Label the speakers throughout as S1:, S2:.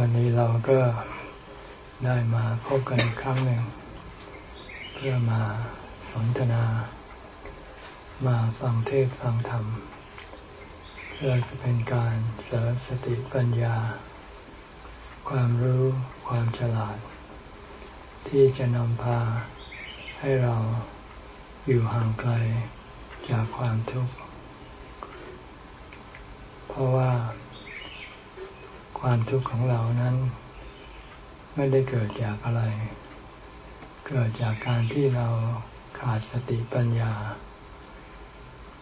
S1: วันนี้เราก็ได้มาพบกันอีกครั้งหนึ่ง เพื่อมาสนทนา มาฟังเทศฟังธรรม เพื่อเป็นการเสริมสติปัญญา ความรู้ความฉลาด ที่จะนำพาให้เราอยู่ห่างไกลจากความทุกข์ เพราะว่า ความทุกข์ของเรานั้น ไม่ได้เกิดจากอะไร เกิดจากการที่เราขาดสติปัญญา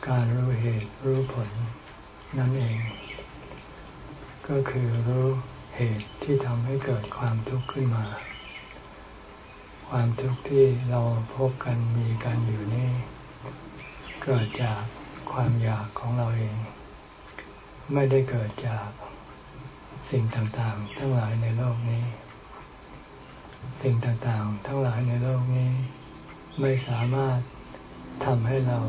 S1: การรู้เหตุรู้ผลนั่นเอง ก็คือรู้เหตุที่ทำให้เกิดความทุกข์ขึ้นมา ความทุกข์ที่เราพบกันมีกันอยู่นี่ เกิดจากความอยากของเราเอง ไม่ได้เกิดจาก สิ่งต่างๆ ทั้งหลายในโลกนี้ สิ่งต่างๆ ทั้งหลายในโลกนี้ ไม่สามารถทำให้เรา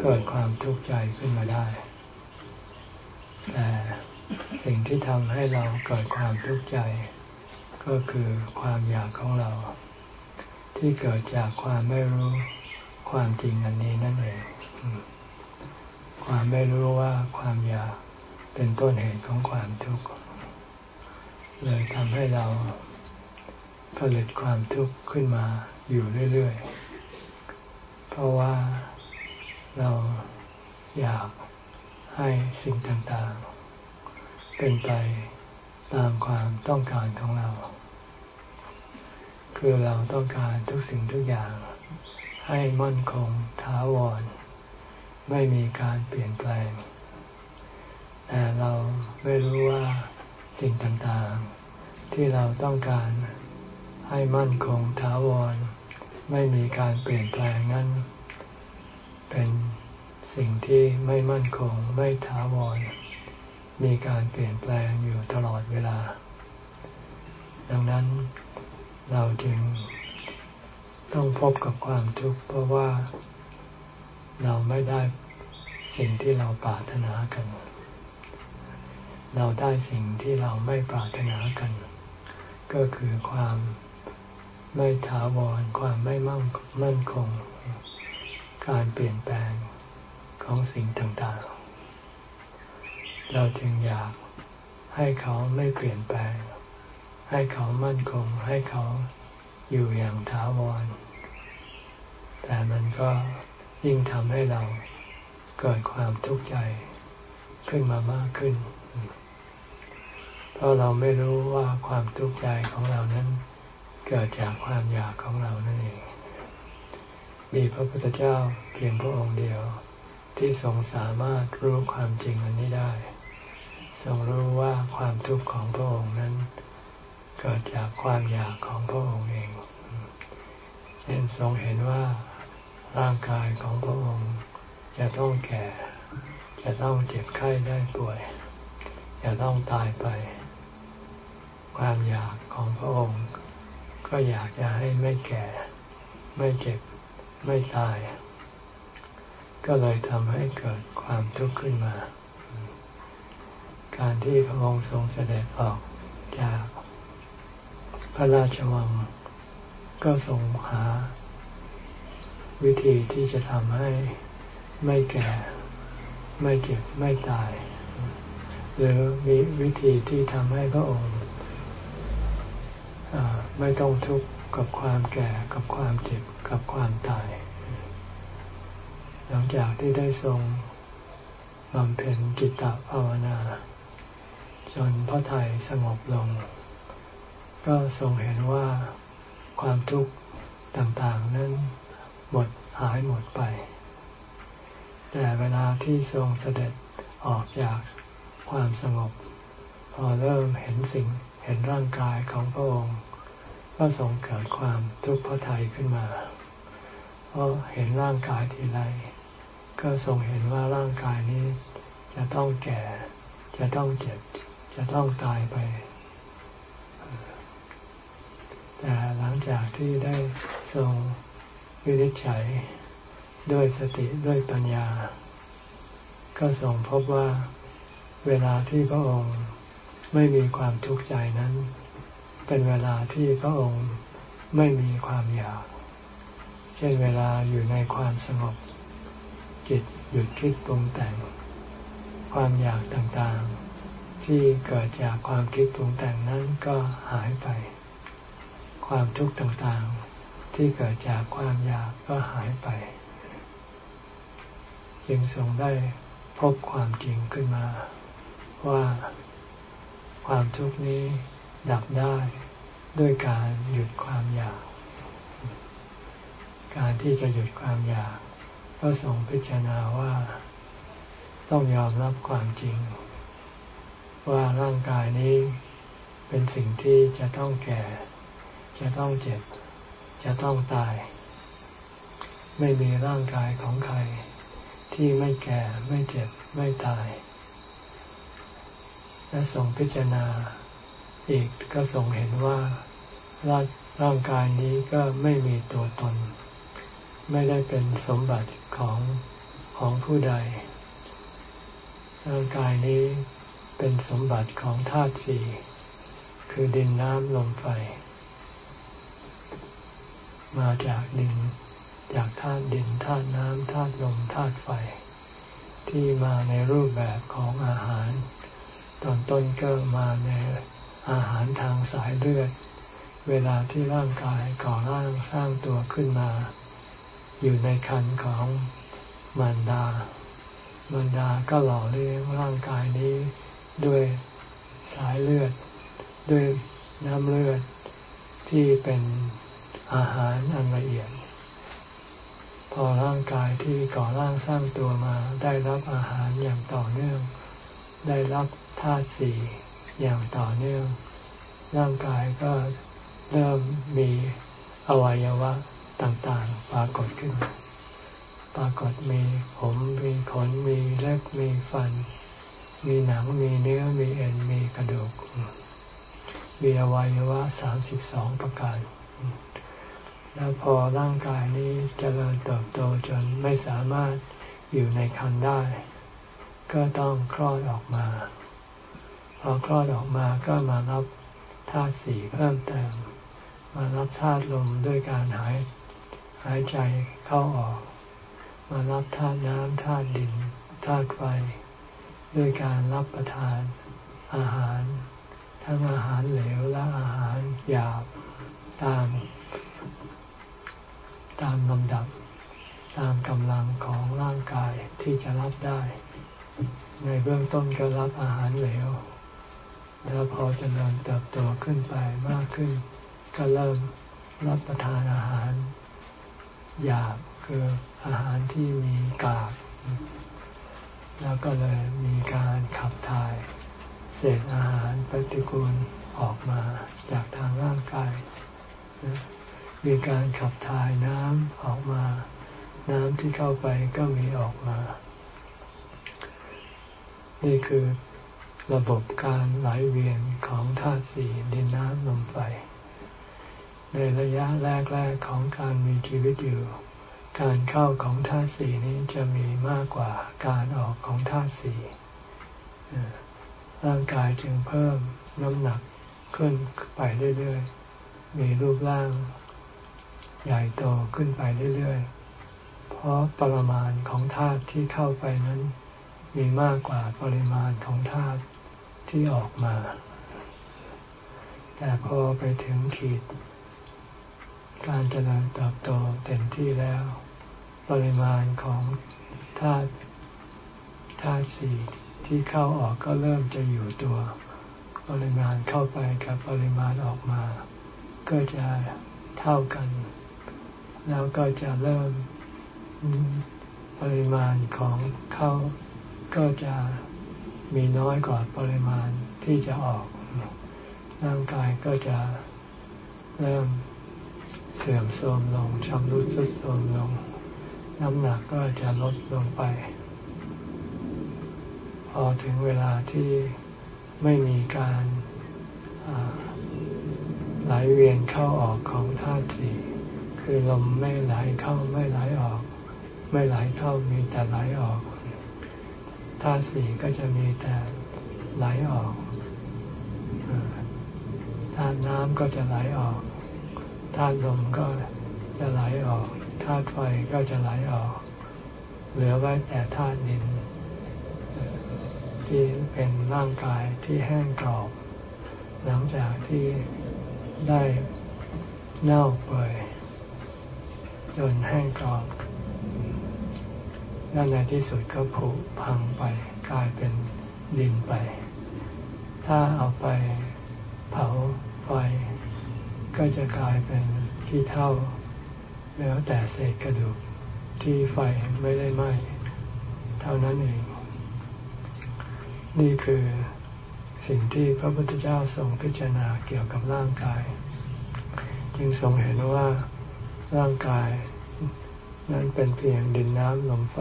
S1: เกิดความทุกข์ใจขึ้นมาได้ แต่สิ่งที่ทำให้เราเกิดความทุกข์ใจ ก็คือความอยากของเรา ที่เกิดจากความไม่รู้ความจริงอันนี้นั่นเอง ความไม่รู้ว่าความอยาก เป็นต้นเหตุของความทุกข์เลยทำให้เราผลิตความทุกข์ขึ้นมาอยู่เรื่อยๆ เพราะว่าเราอยากให้สิ่งต่างๆ เป็นไปตามความต้องการของเรา คือเราต้องการทุกสิ่งทุกอย่าง ให้มั่นคงท้าวร ไม่มีการเปลี่ยนแปลง แต่เราไม่รู้ว่าสิ่งต่างๆ ที่เราต้องการให้มั่นคงถาวร ไม่มีการเปลี่ยนแปลงนั้น เป็นสิ่งที่ไม่มั่นคงไม่ถาวร มีการเปลี่ยนแปลงอยู่ตลอดเวลา ดังนั้นเราจึงต้องพบกับความทุกข์เพราะว่าเราไม่ได้สิ่งที่เราปรารถนากัน เราได้สิ่งที่เราไม่ปรารถนากัน ก็คือความไม่ถาวร ความไม่มั่งมั่นคง การเปลี่ยนแปลงของสิ่งต่างๆ เราจึงอยากให้เขาไม่เปลี่ยนแปลง ให้เขามั่นคง ให้เขาอยู่อย่างถาวร แต่มันก็ยิ่งทำให้เราเกิดความทุกข์ใจขึ้นมามากขึ้น เพราะเราไม่รู้ว่าความทุกข์ใจของเรานั้น เกิดจากความอยากของเรานั่นเอง มีพระพุทธเจ้าเพียงพระองค์เดียวที่ทรงสามารถรู้ความจริงอันนี้ได้ ทรงรู้ว่าความทุกข์ของพระองค์นั้น เกิดจากความอยากของพระองค์เองเช่นทรงเห็นว่าร่างกายของพระองค์ จะต้องแก่ จะต้องเจ็บไข้ได้ป่วย จะต้องตายไป ความอยากของพระองค์ ก็อยากจะให้ไม่แก่ ไม่เจ็บ ไม่ตาย ก็เลยทำให้เกิดความทุกข์ขึ้นมา การที่พระองค์ทรงเสด็จออกจากพระราชวัง ก็ทรงหา วิธีที่จะทำให้ไม่แก่ ไม่เจ็บ ไม่ตาย หรือมีวิธีที่ทำให้พระองค์ ไม่ต้องทุกข์กับความแก่กับความเจ็บกับความตาย หลังจากที่ได้ทรงบำเพ็ญจิตตภาวนา จนพระไทยสงบลง ก็ทรงเห็นว่าความทุกข์ต่างๆ นั้นหมดหายหมดไป แต่เวลาที่ทรงเสด็จออกจากความสงบ พอเริ่มเห็นสิ่งเห็นร่างกายของพระองค์ ก็ทรงเกิดความทุกข์พระทัยขึ้นมาเพราะเห็นร่างกายทีไรก็ทรงเห็นว่าร่างกายนี้ จะต้องแก่ จะต้องเจ็บ จะต้องตายไป แต่หลังจากที่ได้ทรงวินิจฉัยด้วยสติด้วยปัญญา ก็ทรงพบว่าเวลาที่พระองค์ไม่มีความทุกข์ใจนั้น เป็นเวลาที่พระองค์ไม่มีความอยาก เช่นเวลาอยู่ในความสงบจิตหยุดคิดปรุงแต่ง ความอยากต่างๆ ที่เกิดจากความคิดปรุงแต่งนั้นก็หายไป ความทุกข์ต่างๆ ที่เกิดจากความอยากก็หายไป จึงทรงได้พบความจริงขึ้นมา ว่าความทุกข์นี้ ดับได้ด้วยการหยุดความอยาก การที่จะหยุดความอยาก ก็ทรงพิจารณาว่า ต้องยอมรับความจริง ว่าร่างกายนี้เป็นสิ่งที่จะต้องแก่ จะต้องเจ็บ จะต้องตาย ไม่มีร่างกายของใคร ที่ไม่แก่ไม่เจ็บไม่ตาย และทรงพิจารณา อีกก็ทรงเห็นว่าร่างกายนี้ก็ไม่มีตัวตน ไม่ได้เป็นสมบัติของของผู้ใด ร่างกายนี้เป็นสมบัติของธาตุสี่คือดินน้ำลมไฟ มาจากดิน จากธาตุดินธาตุน้ำธาตุลมธาตุไฟ ที่มาในรูปแบบของอาหาร ตอนต้นก็มาใน อาหารทางสายเลือด เวลาที่ร่างกายก่อร่างสร้างตัวขึ้นมา อยู่ในคันของมารดา มารดาก็หล่อเลี้ยงร่างกายนี้ด้วยสายเลือด ด้วยน้ำเลือดที่เป็นอาหารอันละเอียด พอร่างกายที่ก่อร่างสร้างตัวมา ได้รับอาหารอย่างต่อเนื่อง ได้รับธาตุสี่ อย่างต่อเนื่อง ร่างกายก็เริ่มมีอวัยวะต่างๆ ปรากฏขึ้น ปรากฏมีผมมีขนมีเล็บมีฟัน มีหนังมีเนื้อมีเอ็นมีกระดูก มีอวัยวะสามสิบสองประการ แล้วพอร่างกายนี้จเจริญเติบโตจนไม่สามารถอยู่ในคันได้ ก็ต้องคลอดออกมา พอคลอดออกมาก็มารับธาตุสีเพิ่มเติม มารับธาตุลมด้วยการหายหายใจเข้าออก มารับธาตุน้ำธาตุดินธาตุไฟ ด้วยการรับประทานอาหาร ทั้งอาหารเหลวและอาหารหยาบตาม ตามลำดับ ตามกำลังของร่างกายที่จะรับได้ ในเบื้องต้นก็รับอาหารเหลว แล้วพอจเจริญเติบโตขึ้นไปมากขึ้น ก็เริ่มรับประทานอาหารหยาบคืออาหารที่มีกาก แล้วก็เลยมีการขับถ่ายเศษอาหารปฏิกูลออกมาจากทางร่างกาย มีการขับถ่ายน้ำออกมา น้ำที่เข้าไปก็มีออกมา นี่คือ ระบบการไหลเวียนของธาตุสี่ดินน้ำลมไฟ ในระยะแรก ๆ ของการมีชีวิตอยู่ การเข้าของธาตุสี่นี้จะมีมากกว่าการออกของธาตุสี่ร่างกายจึงเพิ่มน้ำหนักขึ้นไปเรื่อยๆ มีรูปร่าง ใหญ่โตขึ้นไปเรื่อยๆ เพราะปรมาณของธาตุที่เข้าไปนั้น มีมากกว่าปริมาณของธาตุ ที่ออกมา แต่พอไปถึงขีด การเจริญเติบโตเต็มที่แล้ว ปริมาณของธาตุธาตุสี่ที่เข้าออกก็เริ่มจะอยู่ตัว ปริมาณเข้าไปกับปริมาณออกมา ก็จะเท่ากัน แล้วก็จะเริ่มปริมาณของเข้าก็จะ มีน้อยกว่าปริมาณที่จะออก ร่างกายก็จะเริ่มเสื่อมโทรมลงชำรุดทรุดโทรมลง น้ำหนักก็จะลดลงไป พอถึงเวลาที่ไม่มีการไหลเวียนเข้าออกของธาตุสี่คือลมไม่ไหลเข้าไม่ไหลออก ไม่ไหลเข้ามีแต่ไหลออก ธาตุสี่ก็จะมีแต่ไหลออกธาตุน้ำก็จะไหลออกธาตุลมก็จะไหลออกธาตุไฟก็จะไหลออก เหลือไว้แต่ธาตุดิน ที่เป็นร่างกายที่แห้งกรอบ หลังจากที่ได้เน่าเปื่อยจนแห้งกรอบ แล้วในที่สุดก็ผุพังไปกลายเป็นดินไป ถ้าเอาไปเผาไฟก็จะกลายเป็นขี้เท่า แล้วแต่เศษกระดูกที่ไฟไม่ได้ไหม้เท่านั้นเอง นี่คือสิ่งที่พระพุทธเจ้าทรงพิจารณาเกี่ยวกับร่างกาย จึงทรงเห็นว่าร่างกาย นั้นเป็นเพียงดินน้ำลมไฟ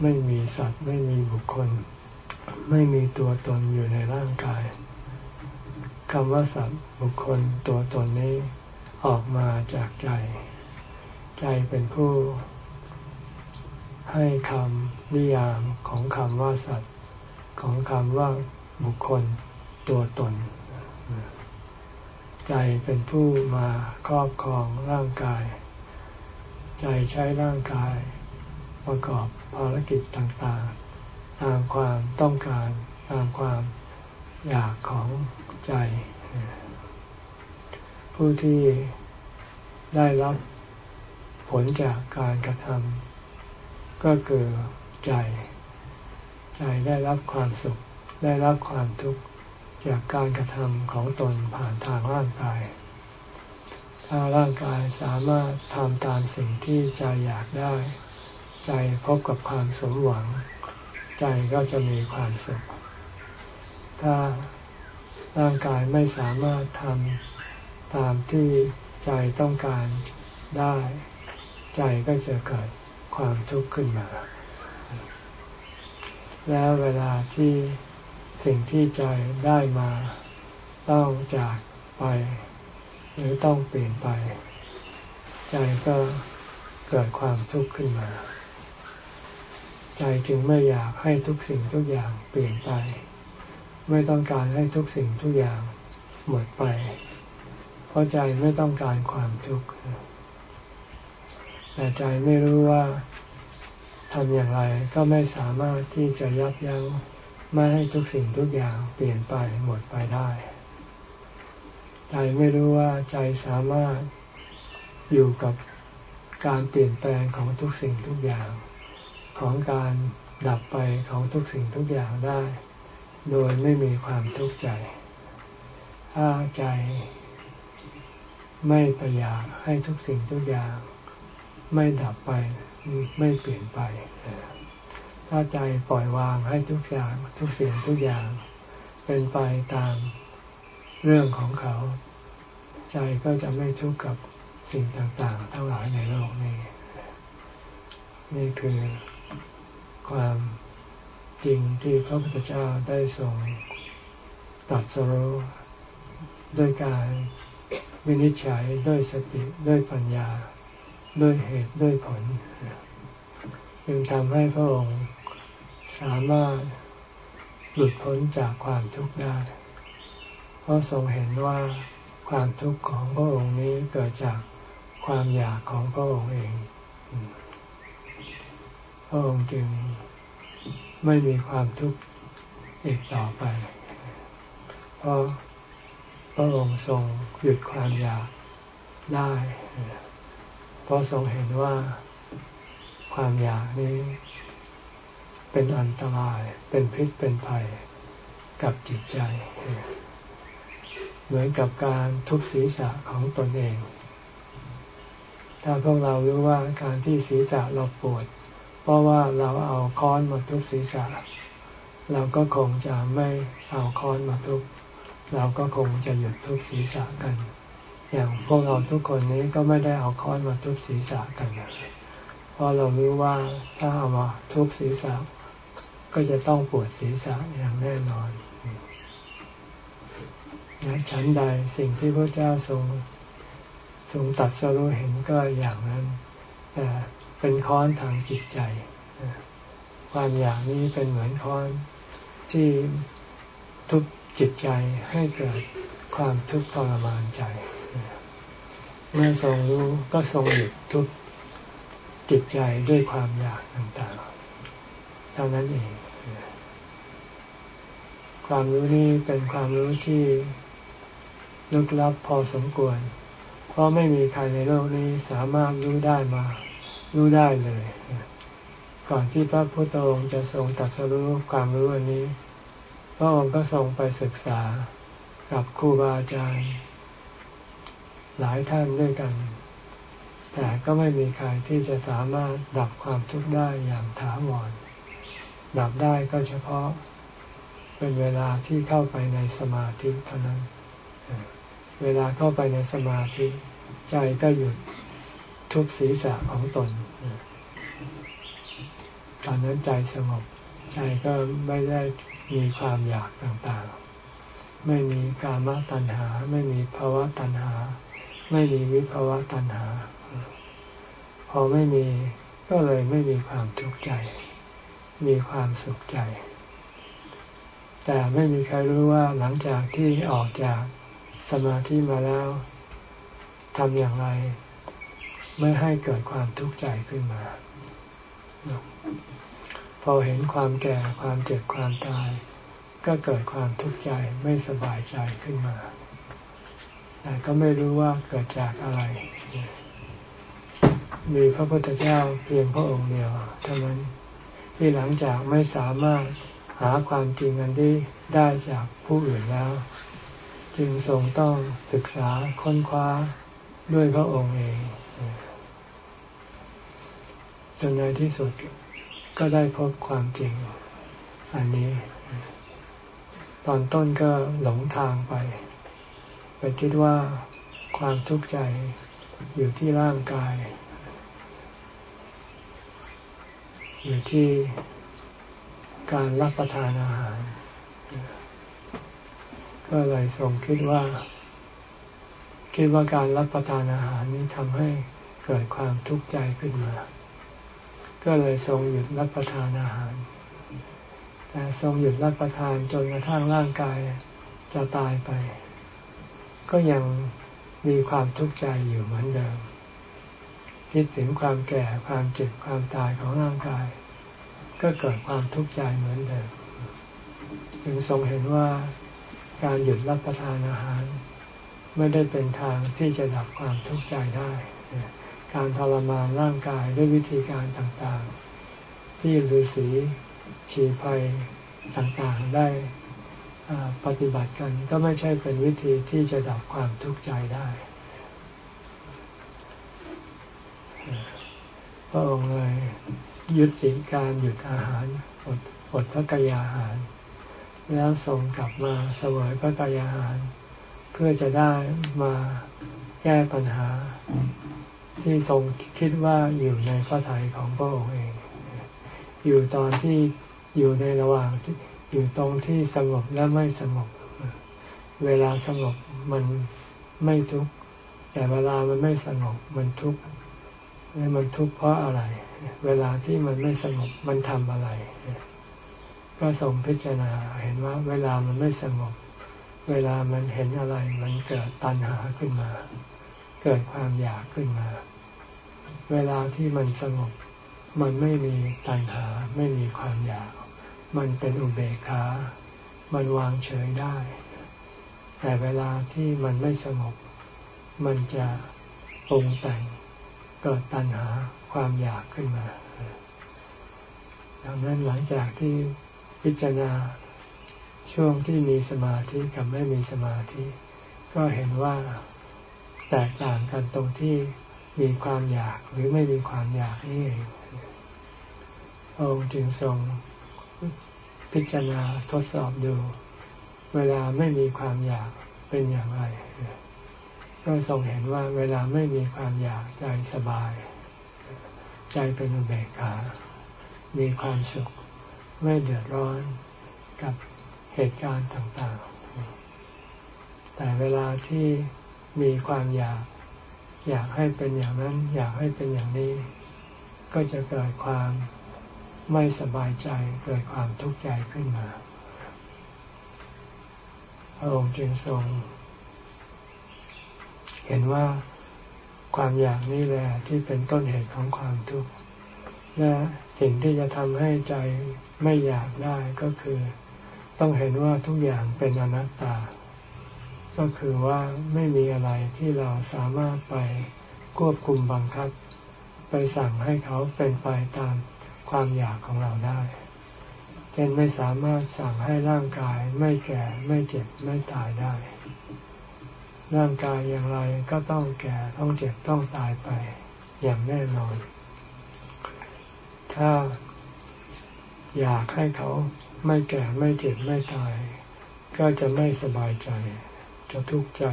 S1: ไม่มีสัตว์ไม่มีบุคคล ไม่มีตัวตนอยู่ในร่างกายคำว่าสัตว์บุคคลตัวตนนี้ออกมาจากใจ ใจเป็นผู้ให้คำนิยามของคำว่าสัตว์ ของคำว่าบุคคลตัวตน ใจเป็นผู้มาครอบครองร่างกาย ใจใช้ร่างกาย ประกอบภารกิจต่างๆ ตามความต้องการตามความอยากของใจ ผู้ที่ได้รับผลจากการกระทำก็คือใจ ใจได้รับความสุขได้รับความทุกข์จากการกระทำของตนผ่านทางร่างกาย ถ้าร่างกายสามารถทำตามสิ่งที่ใจอยากได้ ใจพบกับความสมหวัง ใจก็จะมีความสุข ถ้าร่างกายไม่สามารถทำตามที่ใจต้องการได้ ใจก็จะเกิดความทุกข์ขึ้นมา แล้วเวลาที่สิ่งที่ใจได้มาต้องจากไป หรือต้องเปลี่ยนไป ใจก็เกิดความทุกข์ขึ้นมา ใจจึงไม่อยากให้ทุกสิ่งทุกอย่างเปลี่ยนไป ไม่ต้องการให้ทุกสิ่งทุกอย่างหมดไป เพราะใจไม่ต้องการความทุกข์แต่ใจไม่รู้ว่าทำอย่างไรก็ไม่สามารถที่จะยับยั้งไม่ให้ทุกสิ่งทุกอย่างเปลี่ยนไปหมดไปได้ ใจไม่รู้ว่าใจสามารถอยู่กับการเปลี่ยนแปลงของทุกสิ่งทุกอย่าง ของการดับไปของทุกสิ่งทุกอย่างได้ โดยไม่มีความทุกข์ใจ ถ้าใจไม่พยายามให้ทุกสิ่งทุกอย่าง ไม่ดับไปไม่เปลี่ยนไป ถ้าใจปล่อยวางให้ทุกอย่างทุกสิ่งทุกอย่าง เป็นไปตาม เรื่องของเขา ใจก็จะไม่ทุกข์กับสิ่งต่างๆ ทั้งหลายในโลกนี้ นี่คือความจริงที่พระพุทธเจ้าได้ทรงตัดสรู้ด้วยการวินิจฉัยด้วยสติด้วยปัญญา ด้วยเหตุด้วยผล จึงทำให้พระองค์สามารถหลุดพ้นจากความทุกข์ได้ ราะทรงเห็นว่าความทุกข์ของพระองค์นี้เกิดจากความอยากของพระองค์เอง พระองค์จึงไม่มีความทุกข์อีกต่อไป เพราะพระองค์ทรงหยุดความอยากได้ เพราะทรงเห็นว่าความอยากนี้ เป็นอันตราย เป็นพิษเป็นภัยกับจิตใจ เหมือนกับการทุบศีรษะของตนเอง ถ้าพวกเรารู้ว่าการที่ศีรษะเราปวด เพราะว่าเราเอาค้อนมาทุบศีรษะ เราก็คงจะไม่เอาค้อนมาทุบ เราก็คงจะหยุดทุบศีรษะกัน อย่างพวกเราทุกคนนี้ก็ไม่ได้เอาค้อนมาทุบศีรษะกันเพราะเรารู้ว่าถ้าเอามาทุบศีรษะ ก็จะต้องปวดศีรษะอย่างแน่นอน นะฉันใดสิ่งที่พระเจ้าทรงทรงตัดสรู้เห็นก็อย่างนั้นแต่เป็นค้อนทางจิตใจ ความอยากนี้เป็นเหมือนค้อนที่ทุบจิตใจให้เกิดความทุกข์ทรมานใจ เมื่อทรงรู้ก็ทรงหยุดทุกจิตใจด้วยความอยากต่างๆเท่านั้นเอง ความรู้นี้เป็นความรู้ที่ ลึกลับพอสมควร เพราะไม่มีใครในโลกนี้สามารถรู้ได้มารู้ได้เลย ก่อนที่พระพุทธองค์จะทรงตัดสรู้ความรู้อันนี้ พระองค์ก็ทรงไปศึกษากับครูบาอาจารย์ หลายท่านด้วยกัน แต่ก็ไม่มีใครที่จะสามารถดับความทุกข์ได้อย่างถาวร ดับได้ก็เฉพาะเป็นเวลาที่เข้าไปในสมาธิเท่านั้น เวลาเข้าไปในสมาธิ ใจก็หยุดทุกศีรษะของตน ตอนนั้นใจสงบ ใจก็ไม่ได้มีความอยากต่างๆ ไม่มีกามตัณหา ไม่มีภาวะตัณหา ไม่มีวิภาวะตัณหา พอไม่มีก็เลยไม่มีความทุกข์ใจ มีความสุขใจ แต่ไม่มีใครรู้ว่าหลังจากที่ออกจาก สมาธิมาแล้วทำอย่างไร ไม่ให้เกิดความทุกข์ใจขึ้นมา พอเห็นความแก่ความเจ็บความตาย ก็เกิดความทุกข์ใจไม่สบายใจขึ้นมา แต่ก็ไม่รู้ว่าเกิดจากอะไร มีพระพุทธเจ้าเพียงพระองค์เดียวเท่านั้นที่หลังจากไม่สามารถหาความจริงอันนี้ได้จากผู้อื่นแล้ว จึงทรงต้องศึกษาค้นคว้าด้วยพระองค์เองจนในที่สุดก็ได้พบความจริง อันนี้ ตอนต้นก็หลงทางไป ไปคิดว่าความทุกข์ใจอยู่ที่ร่างกาย อยู่ที่การรับประทานอาหาร ก็เลยทรงคิดว่า คิดว่าการรับประทานอาหารนี้ทำให้เกิดความทุกข์ใจขึ้นมา ก็เลยทรงหยุดรับประทานอาหาร แต่ทรงหยุดรับประทานจนกระทั่งร่างกายจะตายไป ก็ยังมีความทุกข์ใจอยู่เหมือนเดิม คิดถึงความแก่ความเจ็บความตายของร่างกาย ก็เกิดความทุกข์ใจเหมือนเดิม จึงทรงเห็นว่า การหยุดรับประทานอาหาร ไม่ได้เป็นทางที่จะดับความทุกข์ใจได้ การทรมานร่างกายด้วยวิธีการต่างๆ ที่ฤาษีชีภัยต่างๆได้ปฏิบัติกันก็ไม่ใช่เป็นวิธีที่จะดับความทุกข์ใจได้พระองค์เลยยุติการหยุดอาหารอดอดพระกายอาหาร แล้วส่งกลับมาเสวยพระกายอาหาร เพื่อจะได้มาแก้ปัญหา ที่ทรงคิดว่าอยู่ในพระทัยของพระองค์เอง อยู่ตอนที่อยู่ในระหว่างที่อยู่ตรงที่สงบและไม่สงบ เวลาสงบมันไม่ทุกข์แต่เวลามันไม่สงบมันทุกข์มันทุกข์เพราะอะไร เวลาที่มันไม่สงบมันทำอะไร ก็ทรงพิจารณาเห็นว่าเวลามันไม่สงบ เวลามันเห็นอะไรมันเกิดตัณหาขึ้นมา เกิดความอยากขึ้นมา เวลาที่มันสงบ มันไม่มีตัณหาไม่มีความอยาก มันเป็นอุเบกขา มันวางเฉยได้ แต่เวลาที่มันไม่สงบ มันจะปรุงแต่งเกิดตัณหาความอยากขึ้นมา ดังนั้นหลังจากที่ พิจารณาช่วงที่มีสมาธิกับไม่มีสมาธิ ก็เห็นว่าแตกต่างกันตรงที่มีความอยากหรือไม่มีความอยากนี่เององค์จึงทรงพิจารณาทดสอบดู เวลาไม่มีความอยากเป็นอย่างไร ก็ทรงเห็นว่าเวลาไม่มีความอยากใจสบาย ใจเป็นอุเบกขา มีความสุข ไม่เดือดร้อนกับเหตุการณ์ต่างๆ แต่เวลาที่มีความอยาก อยากให้เป็นอย่างนั้น อยากให้เป็นอย่างนี้ ก็จะเกิดความไม่สบายใจ เกิดความทุกข์ใจขึ้นมา พระองค์จึงทรง เห็นว่าความอยากนี่แหละที่เป็นต้นเหตุของความทุกข์และ สิ่งที่จะทำให้ใจไม่อยากได้ก็คือ ต้องเห็นว่าทุกอย่างเป็นอนัตตา ก็คือว่าไม่มีอะไรที่เราสามารถไปควบคุมบังคับ ไปสั่งให้เขาเป็นไปตามความอยากของเราได้เช่นไม่สามารถสั่งให้ร่างกายไม่แก่ไม่เจ็บไม่ตายได้ ร่างกายอย่างไรก็ต้องแก่ต้องเจ็บต้องตายไปอย่างแน่นอน ถ้าอยากให้เขาไม่แก่ไม่เจ็บไม่ตาย ก็จะไม่สบายใจ จะทุกข์ใจ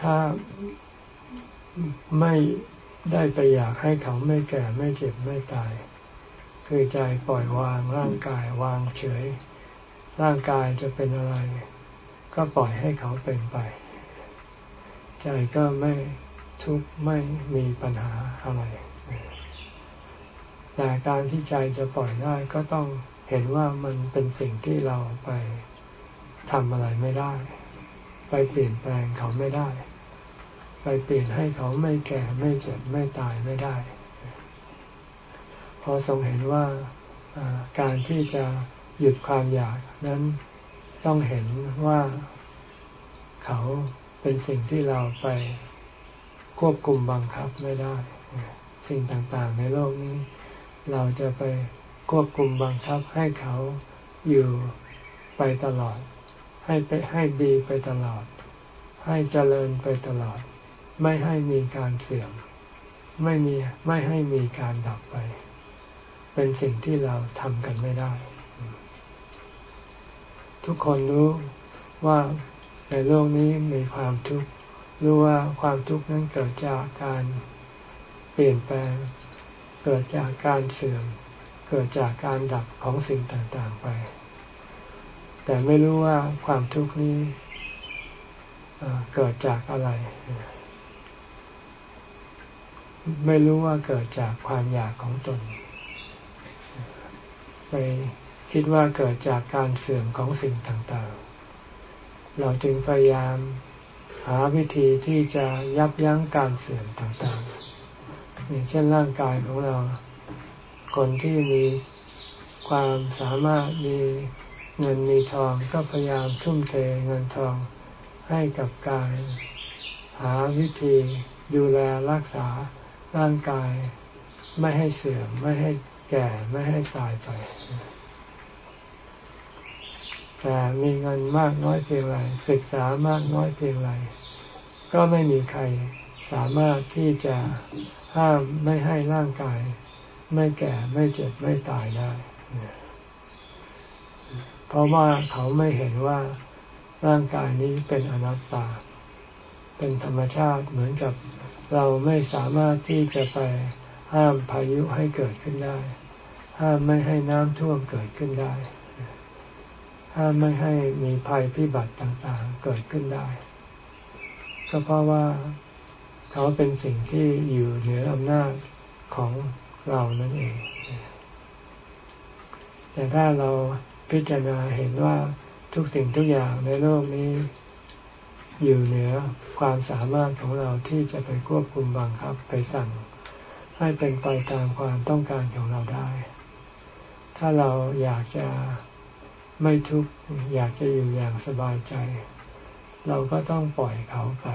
S1: ถ้าไม่ได้ไปอยากให้เขาไม่แก่ไม่เจ็บไม่ตาย คือใจปล่อยวางร่างกายวางเฉย ร่างกายจะเป็นอะไร ก็ปล่อยให้เขาเป็นไป ใจก็ไม่ทุกข์ไม่มีปัญหาอะไร แต่การที่ใจจะปล่อยได้ก็ต้องเห็นว่ามันเป็นสิ่งที่เราไปทำอะไรไม่ได้ ไปเปลี่ยนแปลงเขาไม่ได้ ไปเปลี่ยนให้เขาไม่แก่ไม่เจ็บไม่ตายไม่ได้ พอทรงเห็นว่าการที่จะหยุดความอยากนั้นต้องเห็นว่าเขาเป็นสิ่งที่เราไปควบคุมบังคับไม่ได้ สิ่งต่างๆในโลกนี้ เราจะไปควบคุมบังคับให้เขาอยู่ไปตลอด ให้ไปให้ดีไปตลอด ให้เจริญไปตลอด ไม่ให้มีการเสื่อม ไม่มีไม่ให้มีการดับไป เป็นสิ่งที่เราทำกันไม่ได้ ทุกคนรู้ว่าในโลกนี้มีความทุกข์รู้ว่าความทุกข์นั้นเกิดจากการเปลี่ยนแปลง เกิดจากการเสื่อม เกิดจากการดับของสิ่งต่างๆไป แต่ไม่รู้ว่าความทุกข์นี้เกิดจากอะไร ไม่รู้ว่าเกิดจากความอยากของตน ไปคิดว่าเกิดจากการเสื่อมของสิ่งต่างๆ เราจึงพยายามหาวิธีที่จะยับยั้งการเสื่อมต่างๆ อย่างเช่นร่างกายของเรา คนที่มีความสามารถมีเงินมีทองก็พยายามทุ่มเทเงินทองให้กับการหาวิธีดูแลรักษาร่างกาย ไม่ให้เสื่อมไม่ให้แก่ไม่ให้ตายไปแต่มีเงินมากน้อยเพียงไรศึกษามากน้อยเพียงไรก็ไม่มีใครสามารถที่จะ ห้ามไม่ให้ร่างกาย ไม่แก่ไม่เจ็บไม่ตายได้ เพราะว่าเขาไม่เห็นว่าร่างกายนี้เป็นอนัตตา เป็นธรรมชาติเหมือนกับเราไม่สามารถที่จะไปห้ามพายุให้เกิดขึ้นได้ ห้ามไม่ให้น้ำท่วมเกิดขึ้นได้ ห้ามไม่ให้มีภัยพิบัติต่างๆเกิดขึ้นได้ ก็เพราะว่า เขาเป็นสิ่งที่อยู่เหนืออำนาจของเรานั่นเอง แต่ถ้าเราพิจารณาเห็นว่าทุกสิ่งทุกอย่างในโลกนี้ อยู่เหนือความสามารถของเราที่จะไปควบคุมบังคับไปสั่ง ให้เป็นไปตามความต้องการของเราได้ ถ้าเราอยากจะไม่ทุกข์อยากจะอยู่อย่างสบายใจ เราก็ต้องปล่อยเขาไป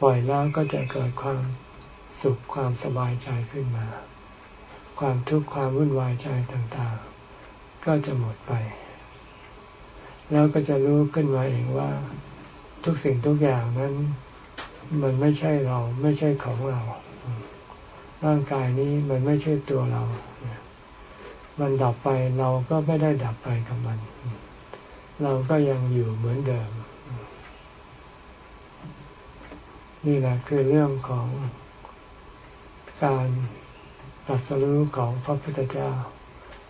S1: ปล่อยแล้วก็จะเกิดความสุขความสบายใจขึ้นมา ความทุกข์ความวุ่นวายใจต่างๆ ก็จะหมดไป แล้วก็จะรู้ขึ้นมาเองว่า ทุกสิ่งทุกอย่างนั้น มันไม่ใช่เราไม่ใช่ของเรา ร่างกายนี้มันไม่ใช่ตัวเรา มันดับไปเราก็ไม่ได้ดับไปกับมัน เราก็ยังอยู่เหมือนเดิม นี่แหละคือเรื่องของการตัดสรู้ของพระพุทธเจ้า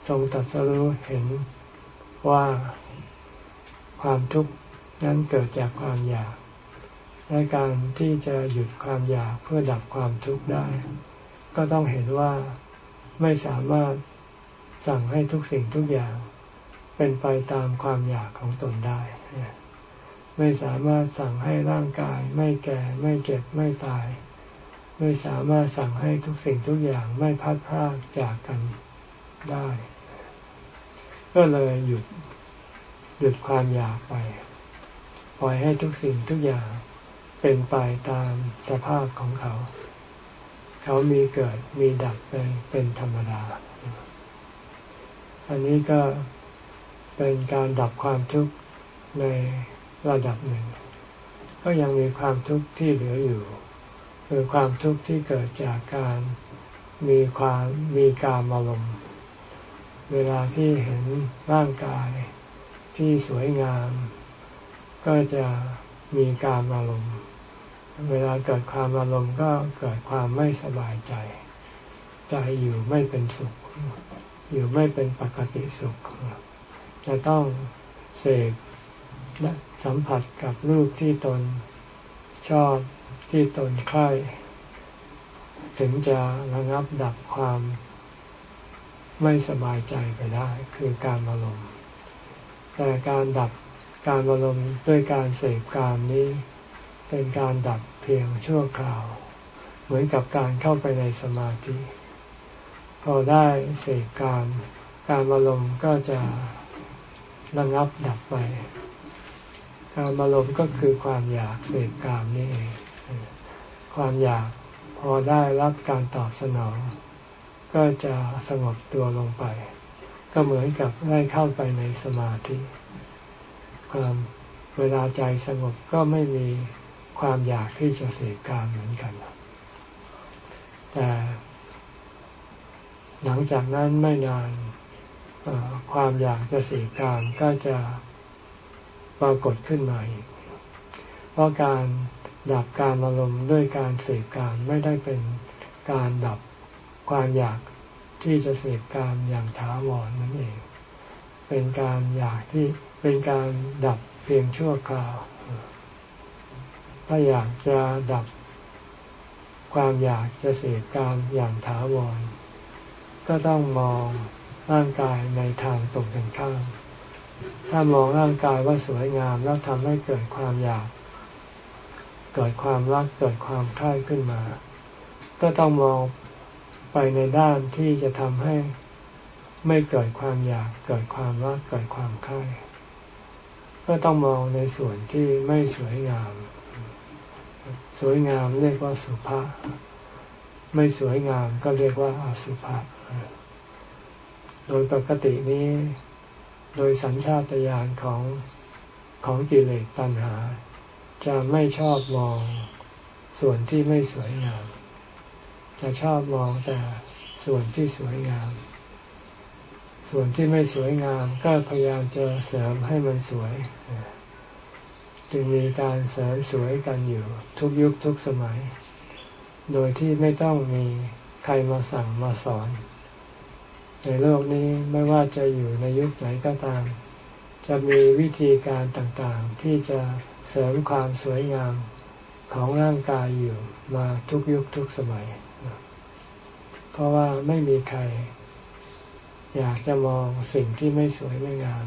S1: ทรงตัดสรู้เห็นว่าความทุกข์นั้นเกิดจากความอยาก และการที่จะหยุดความอยากเพื่อดับความทุกข์ได้ ก็ต้องเห็นว่าไม่สามารถสั่งให้ทุกสิ่งทุกอย่าง เป็นไปตามความอยากของตนได้ ไม่สามารถสั่งให้ร่างกาย ไม่แก่ไม่เจ็บไม่ตาย ไม่สามารถสั่งให้ทุกสิ่งทุกอย่างไม่พัดพรากจากกันได้ ก็เลยหยุดหยุดความอยากไป ปล่อยให้ทุกสิ่งทุกอย่างเป็นไปตามสภาพของเขา เขามีเกิดมีดับไปเป็นธรรมดา อันนี้ก็เป็นการดับความทุกข์ใน ระดับหนึ่ง ก็ยังมีความทุกข์ที่เหลืออยู่ คือความทุกข์ที่เกิดจากการมีความมีการอารมณ์เวลาที่เห็นร่างกายที่สวยงาม ก็จะมีการอารมณ์เวลาเกิดความอารมณ์ก็เกิดความไม่สบายใจ ใจอยู่ไม่เป็นสุข อยู่ไม่เป็นปกติสุข จะต้องเสก สัมผัสกับรูปที่ตนชอบที่ตนใคร่ถึงจะระงับดับความ ไม่สบายใจไปได้ คือการอารมณ์แต่การดับการอารมณ์ด้วยการเสกกามนี้ เป็นการดับเพียงชั่วคราว เหมือนกับการเข้าไปในสมาธิ พอได้เสกการการอารมณ์ก็จะระงับดับไป การอารมณ์ก็คือความอยากเสกกามนี่เองความอยากพอได้รับการตอบสนอง ก็จะสงบตัวลงไป ก็เหมือนกับได้เข้าไปในสมาธิความเวลาใจสงบก็ไม่มีความอยากที่จะเสกกามเหมือนกัน แต่ หลังจากนั้นไม่นานความอยากจะเสกกามก็จะ ปรากฏขึ้นมาอีก เพราะการดับการอารมณ์ด้วยการเสกกามไม่ได้เป็นการดับความอยากที่จะเสกกามอย่างถาวรนั่นเอง เป็นการอยากที่เป็นการดับเพียงชั่วคราว ถ้าอยากจะดับความอยากจะเสพการอย่างถาวร ก็ต้องมองร่างกายในทางตรงกันข้าม ถ้ามองร่างกายว่าสวยงามแล้วทำให้เกิดความอยาก เกิดความรักเกิดความใคร่ขึ้นมา ก็ต้องมองไปในด้านที่จะทำให้ไม่เกิดความอยาก เกิดความรักเกิดความใคร่ก็ต้องมองในส่วนที่ไม่สวยงาม สวยงามเรียกว่าสุภาษไม่สวยงามก็เรียกว่าอสุภะโดยปกตินี้ โดยสัญชาตญาณของของกิเลสตัณหา จะไม่ชอบมองส่วนที่ไม่สวยงาม จะชอบมองแต่ส่วนที่สวยงาม ส่วนที่ไม่สวยงามก็พยายามจะเสริมให้มันสวย จึงมีการเสริมสวยกันอยู่ทุกยุคทุกสมัย โดยที่ไม่ต้องมีใครมาสั่งมาสอน ในโลกนี้ไม่ว่าจะอยู่ในยุคไหนก็ตาม จะมีวิธีการต่างๆ ที่จะเสริมความสวยงามของร่างกายอยู่มาทุกยุคทุกสมัย เพราะว่าไม่มีใคร อยากจะมองสิ่งที่ไม่สวยไม่งาม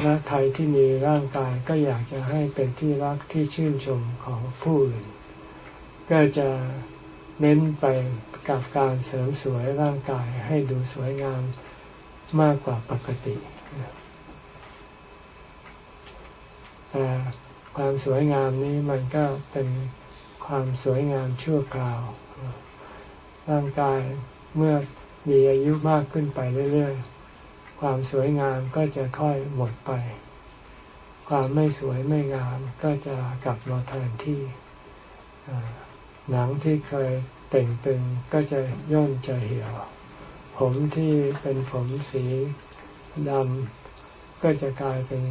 S1: และใครที่มีร่างกายก็อยากจะให้เป็นที่รักที่ชื่นชมของผู้อื่น ก็จะ น้นไปกับการเสริมสวยร่างกายให้ดูสวยงามมากกว่าปกติ แต่ความสวยงามนี้มันก็เป็นความสวยงามชั่วคราว ร่างกายเมื่อมีอายุมากขึ้นไปเรื่อยๆ ความสวยงามก็จะค่อยหมดไป ความไม่สวยไม่งามก็จะกลับมาแทนที่ หนังที่เคยเต่งตึงก็จะย่นจะเหี่ยว ผมที่เป็นผมสีดำก็จะกลายเป็น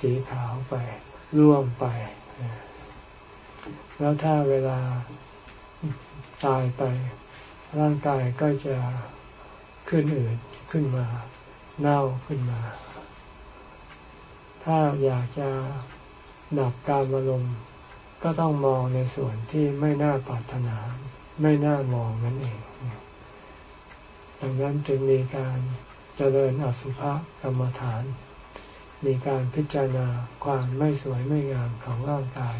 S1: สีขาวไป ร่วงไป แล้วถ้าเวลาตายไป ร่างกายก็จะขึ้นอืดขึ้นมา เน่าขึ้นมา ถ้าอยากจะดับการอารมณ์ ก็ต้องมองในส่วนที่ไม่น่าปรารถนา ไม่น่ามองนั่นเองดังนั้นจึงมีการเจริญอสุภกรรมฐาน มีการพิจารณาความไม่สวยไม่งามของร่างกาย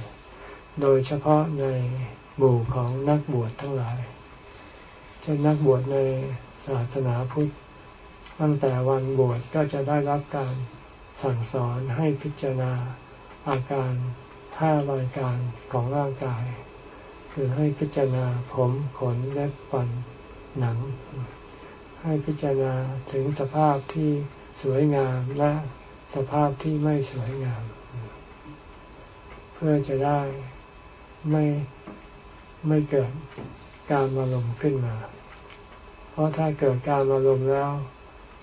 S1: โดยเฉพาะในหมู่ของนักบวชทั้งหลาย เช่นนักบวชในศาสนาพุทธ ตั้งแต่วันบวชก็จะได้รับการสั่งสอนให้พิจารณาอาการ ห้ารายการของร่างกาย คือให้พิจารณาผมขนเล็บฟันหนัง ให้พิจารณาถึงสภาพที่สวยงามและสภาพที่ไม่สวยงาม เพื่อจะได้ไม่ไม่เกิดการอารมณ์ขึ้นมา เพราะถ้าเกิดการอารมณ์แล้ว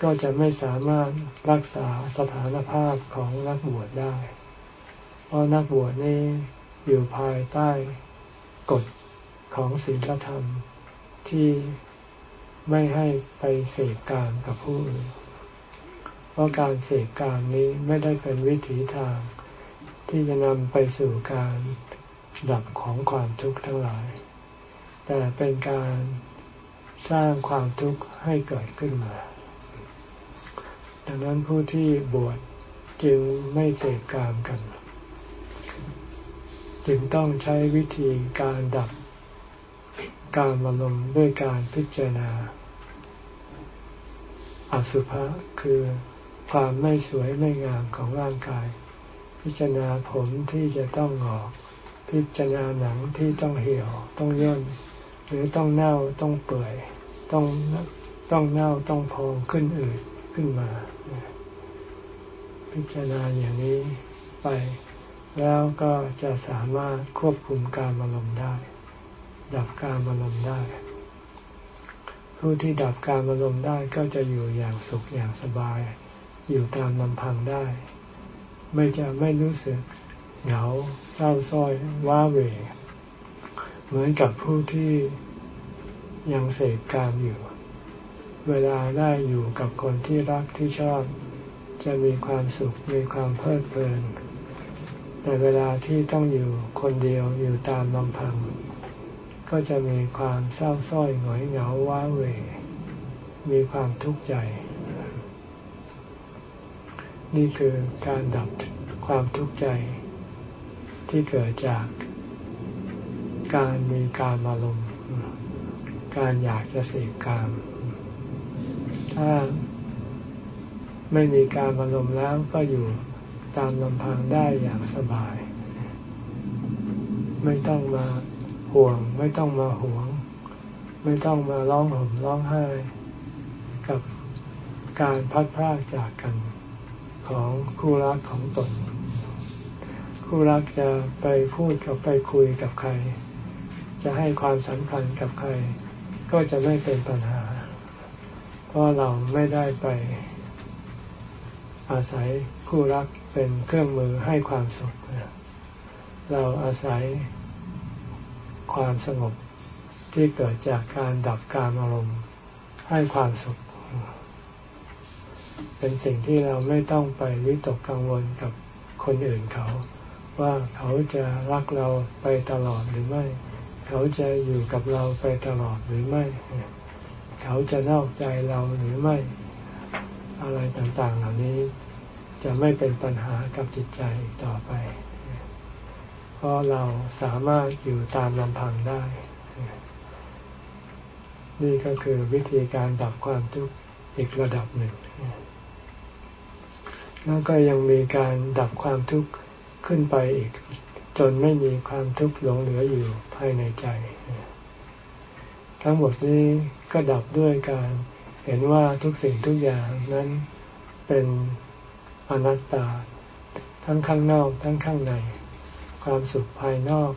S1: ก็จะไม่สามารถรักษาสถานภาพของนักบวชได้ เพราะนักบวชนี้อยู่ภายใต้กฎของศีลธรรมที่ไม่ให้ไปเสพกามกับผู้อื่น เพราะการเสพกามนี้ไม่ได้เป็นวิถีทาง ที่จะนำไปสู่การดับของความทุกข์ทั้งหลาย แต่เป็นการสร้างความทุกข์ให้เกิดขึ้นมา ดังนั้นผู้ที่บวชจึงไม่เสพกามกัน จึงต้องใช้วิธีการดับการอารมณ์ด้วยการพิจารณา อสุภะคือความไม่สวยไม่งามของร่างกาย พิจารณาผมที่จะต้องหงอก พิจารณาหนังที่ต้องเหี่ยวต้องย่น หรือต้องเน่าต้องเปื่อยต้องต้องเน่าต้องพองขึ้นอืดขึ้นมา พิจารณาอย่างนี้ไป แล้วก็จะสามารถควบคุมการอารมณ์ได้ ดับการอารมณ์ได้ ผู้ที่ดับการอารมณ์ได้ก็จะอยู่อย่างสุขอย่างสบาย อยู่ตามลำพังได้ ไม่จะไม่รู้สึกเหงาเศร้าส้อยว้าเหวเหมือนกับผู้ที่ยังเสกกามอยู่ เวลาได้อยู่กับคนที่รักที่ชอบ จะมีความสุขมีความเพลิดเพลิน แต่เวลาที่ต้องอยู่คนเดียวอยู่ตามลำพัง ก็จะมีความเศร้าส้อยหงอยเหงาว้าเหวมีความทุกข์ใจ นี่คือการดับความทุกข์ใจ ที่เกิดจากการมีการอารมณ์การอยากจะเสพกาม ถ้าไม่มีการอารมณ์แล้วก็อยู่ ตามลำพังได้อย่างสบาย ไม่ต้องมาห่วง ไม่ต้องมาหวง ไม่ต้องมาร้องห่มร้องไห้ กับการพัดพรากจากกันของคู่รักของตน คู่รักจะไปพูดกับไปคุยกับใคร จะให้ความสำคัญกับใคร ก็จะไม่เป็นปัญหา เพราะเราไม่ได้ไปอาศัยคู่รัก เป็นเครื่องมือให้ความสุข เราอาศัยความสงบที่เกิดจากการดับการอารมณ์ให้ความสุข เป็นสิ่งที่เราไม่ต้องไปวิตกกังวลกับคนอื่นเขา ว่าเขาจะรักเราไปตลอดหรือไม่ เขาจะอยู่กับเราไปตลอดหรือไม่ เขาจะนอกใจเราหรือไม่ อะไรต่างๆเหล่านี้ จะไม่เป็นปัญหากับจิตใจต่อไป เพราะเราสามารถอยู่ตามลำพังได้ นี่ก็คือวิธีการดับความทุกข์อีกระดับหนึ่ง แล้วก็ยังมีการดับความทุกข์ขึ้นไปอีก จนไม่มีความทุกข์หลงเหลืออยู่ภายในใจ ทั้งหมดนี้ก็ดับด้วยการเห็นว่าทุกสิ่งทุกอย่างนั้นเป็น อนัตตา ทั้งข้างนอกทั้งข้างใน ความสุขภายนอก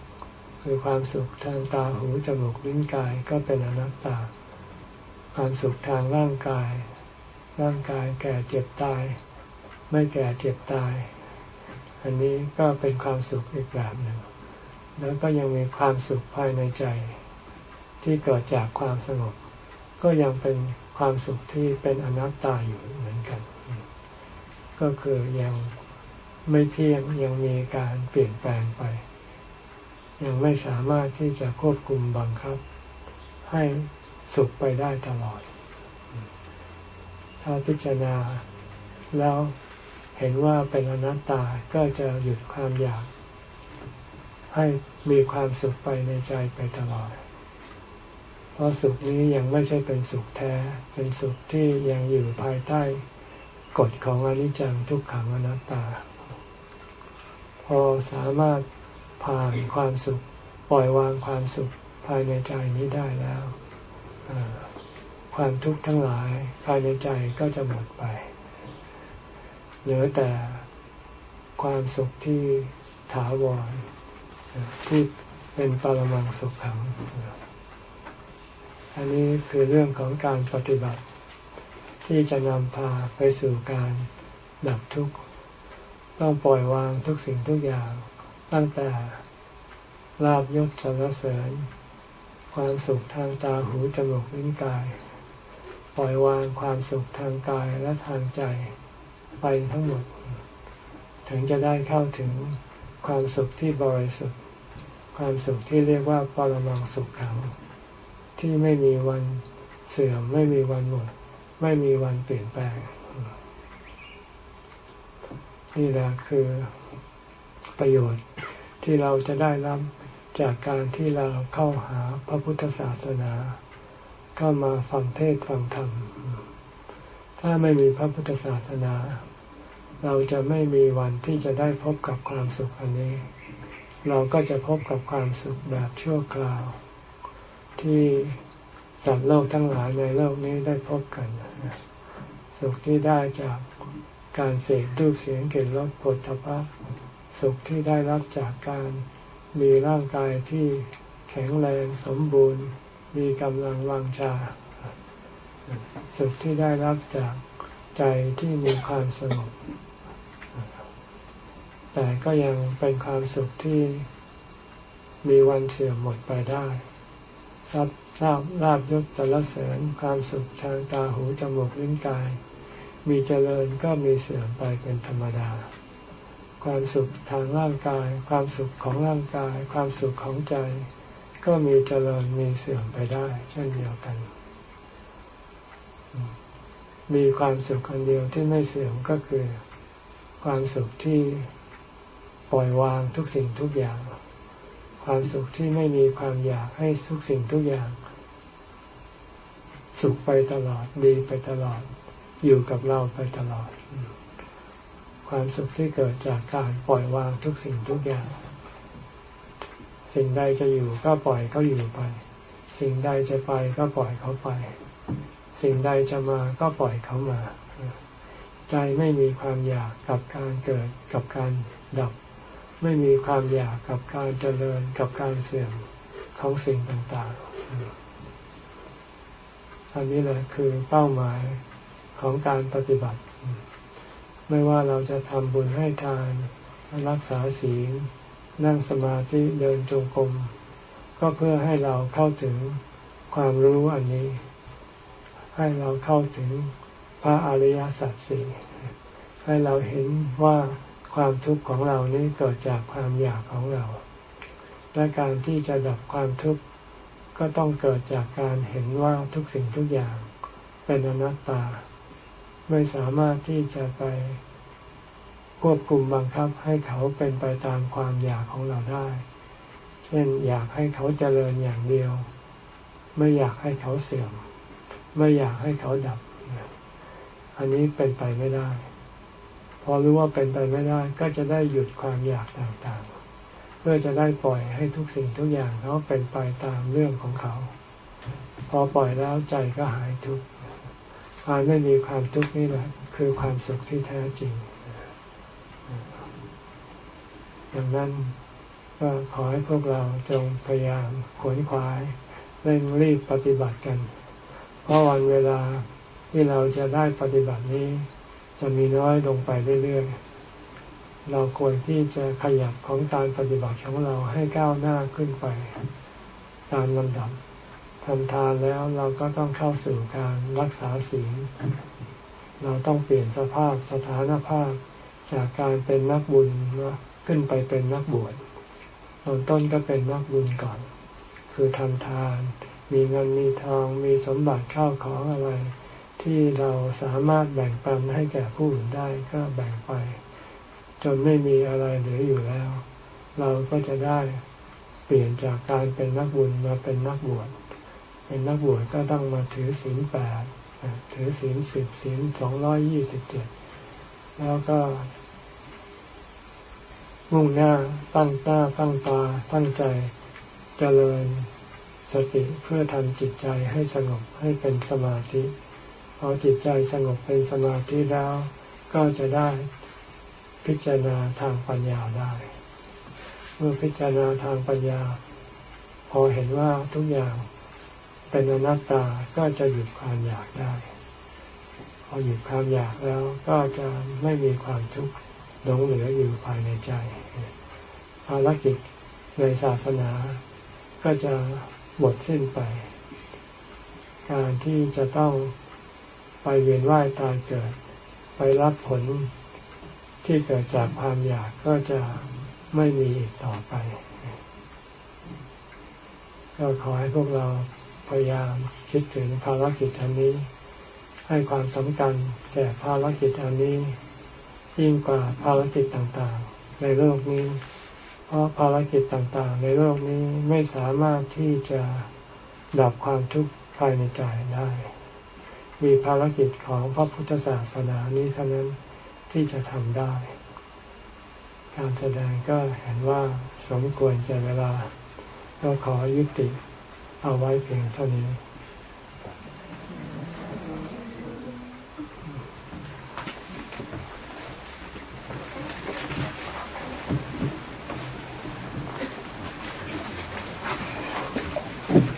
S1: คือความสุขทางตาหูจมูกลิ้นกายก็เป็นอนัตตา ความสุขทางร่างกาย ร่างกายแก่เจ็บตาย ไม่แก่เจ็บตาย อันนี้ก็เป็นความสุขอีกแบบหนึ่ง แล้วก็ยังมีความสุขภายในใจ ที่เกิดจากความสงบ ก็ยังเป็นความสุขที่เป็นอนัตตาอยู่ ก็คือยังไม่เที่ยงยังมีการเปลี่ยนแปลงไป ยังไม่สามารถที่จะควบคุมบังคับ ให้สุขไปได้ตลอด ถ้าพิจารณาแล้วเห็นว่าเป็นอนัตตาก็จะหยุดความอยาก ให้มีความสุขไปในใจไปตลอด เพราะสุขนี้ยังไม่ใช่เป็นสุขแท้ เป็นสุขที่ยังอยู่ภายใต้ กฎของอนิจจังทุกขังอนัตตา พอสามารถผ่านความสุข ปล่อยวางความสุขภายในใจนี้ได้แล้วความทุกข์ทั้งหลายภายในใจก็จะหมดไป เหลือแต่ความสุขที่ถาวรที่เป็นปรมังสุขขัง อันนี้คือเรื่องของการปฏิบัติ ที่จะนำพาไปสู่การดับทุกข์ ต้องปล่อยวางทุกสิ่งทุกอย่าง ตั้งแต่ลาบยศสรรเสริญ ความสุขทางตาหูจมูกลิ้นกาย ปล่อยวางความสุขทางกายและทางใจไปทั้งหมด ถึงจะได้เข้าถึงความสุขที่บริสุทธิ์ ความสุขที่เรียกว่าปรมังสุขขังที่ไม่มีวันเสื่อมไม่มีวันหมด ไม่มีวันเปลี่ยนแปลง นี่แหละคือประโยชน์ที่เราจะได้รับจากการที่เราเข้าหาพระพุทธศาสนา เข้ามาฟังเทศฟังธรรม ถ้าไม่มีพระพุทธศาสนา เราจะไม่มีวันที่จะได้พบกับความสุขอันนี้ เราก็จะพบกับความสุขแบบชั่วคราว ที่ สัตว์โลกทั้งหลายในโลกนี้ได้พบกัน สุขที่ได้จากการเสกรูปเสียงเกลิ่นรสผลทพะสุขที่ได้รับจากการมีร่างกายที่แข็งแรงสมบูรณ์ มีกำลังวังชา สุขที่ได้รับจากใจที่มีความสงบแต่ก็ยังเป็นความสุขที่มีวันเสื่อมหมดไปได้ ทรัพย์ ลาบลาบยศสรรเสริญความสุขทางตาหูจมูกลิ้นกาย มีเจริญก็มีเสื่อมไปเป็นธรรมดา ความสุขทางร่างกาย ความสุขของร่างกาย ความสุขของใจ ก็มีเจริญมีเสื่อมไปได้ เช่นเดียวกัน มีความสุขคนเดียวที่ไม่เสื่อมก็คือ ความสุขที่ปล่อยวางทุกสิ่งทุกอย่าง ความสุขที่ไม่มีความอยากให้ทุกสิ่งทุกอย่าง สุขไปตลอดดีไปตลอด อยู่กับเราไปตลอด ความสุขที่เกิดจากการปล่อยวางทุกสิ่งทุกอย่าง สิ่งใดจะอยู่ก็ปล่อยเขาอยู่ไป สิ่งใดจะไปก็ปล่อยเขาไป สิ่งใดจะมาก็ปล่อยเขามา ใจไม่มีความอยากกับการเกิดกับการดับ ไม่มีความอยากกับการเจริญกับการเสื่อมของสิ่งต่างๆ อันนี้แหละคือเป้าหมายของการปฏิบัติ ไม่ว่าเราจะทำบุญให้ทาน รักษาศีล นั่งสมาธิเดินจงกรมก็เพื่อให้เราเข้าถึงความรู้อันนี้ ให้เราเข้าถึงพระอริยสัจสี่ให้เราเห็นว่าความทุกข์ของเรานี้เกิดจากความอยากของเรา และการที่จะดับความทุกข์ ก็ต้องเกิดจากการเห็นว่าทุกสิ่งทุกอย่างเป็นอนัตตา ไม่สามารถที่จะไปควบคุมบังคับให้เขาเป็นไปตามความอยากของเราได้ เช่นอยากให้เขาเจริญอย่างเดียว ไม่อยากให้เขาเสื่อม ไม่อยากให้เขาดับ อันนี้เป็นไปไม่ได้ พอรู้ว่าเป็นไปไม่ได้ ก็จะได้หยุดความอยากต่าง เพื่อจะได้ปล่อยให้ทุกสิ่งทุกอย่างเขาเป็นไปตามเรื่องของเขา พอปล่อยแล้วใจก็หายทุกข์การไม่มีความทุกข์นี่แหละคือความสุขที่แท้จริงดังนั้นก็ขอให้พวกเราจงพยายามขวนขวายเร่งรีบปฏิบัติกัน เพราะวันเวลาที่เราจะได้ปฏิบัตินี้ จะมีน้อยลงไปเรื่อยๆ เราควรที่จะขยับของการปฏิบัติของเราให้ก้าวหน้าขึ้นไป ตามลำดับทำทานแล้วเราก็ต้องเข้าสู่การรักษาศีลเราต้องเปลี่ยนสภาพสถานภาพจากการเป็นนักบุญขึ้นไปเป็นนักบวชตอนต้นก็เป็นนักบุญก่อน คือทำทาน มีเงินมีทองมีสมบัติข้าวของอะไร ที่เราสามารถแบ่งปันให้แก่ผู้อื่นได้ก็แบ่งไป จนไม่มีอะไรเหลืออยู่แล้ว เราก็จะได้เปลี่ยนจากการเป็นนักบุญมาเป็นนักบวชเป็นนักบวชก็ต้องมาถือศีลแปดถือศีลสิบศีลสองร้อยยี่สิบเจ็ดแล้วก็มุ่งหน้าตั้งตาตั้งตาตั้งใจเจริญสติเพื่อทำจิตใจให้สงบให้เป็นสมาธิพอจิตใจสงบเป็นสมาธิแล้ว ก็จะได้ พิจารณาทางปัญญาได้ เมื่อพิจารณาทางปัญญา พอเห็นว่าทุกอย่างเป็นอนัตตาก็จะหยุดความอยากได้ พอหยุดความอยากแล้วก็จะไม่มีความทุกข์หลงเหลืออยู่ภายในใจ ภารกิจในศาสนาก็จะหมดสิ้นไป การที่จะต้องไปเวียนว่ายตายเกิด ไปรับผล ที่เกิดจากความอยากก็จะไม่มีอีกต่อไป ก็ขอให้พวกเราพยายามคิดถึงภารกิจอันนี้ ให้ความสำคัญแก่ภารกิจอันนี้ ยิ่งกว่าภารกิจต่างๆ ในโลกนี้ เพราะภารกิจต่างๆ ในโลกนี้ไม่สามารถที่จะดับความทุกข์ภายในใจได้ มีภารกิจของพระพุทธศาสนานี้เท่านั้น ที่จะทำได้ การแสดงก็เห็นว่าสมควรแก่เวลาก็ขอยุติเอาไว้เพียงเท่านี้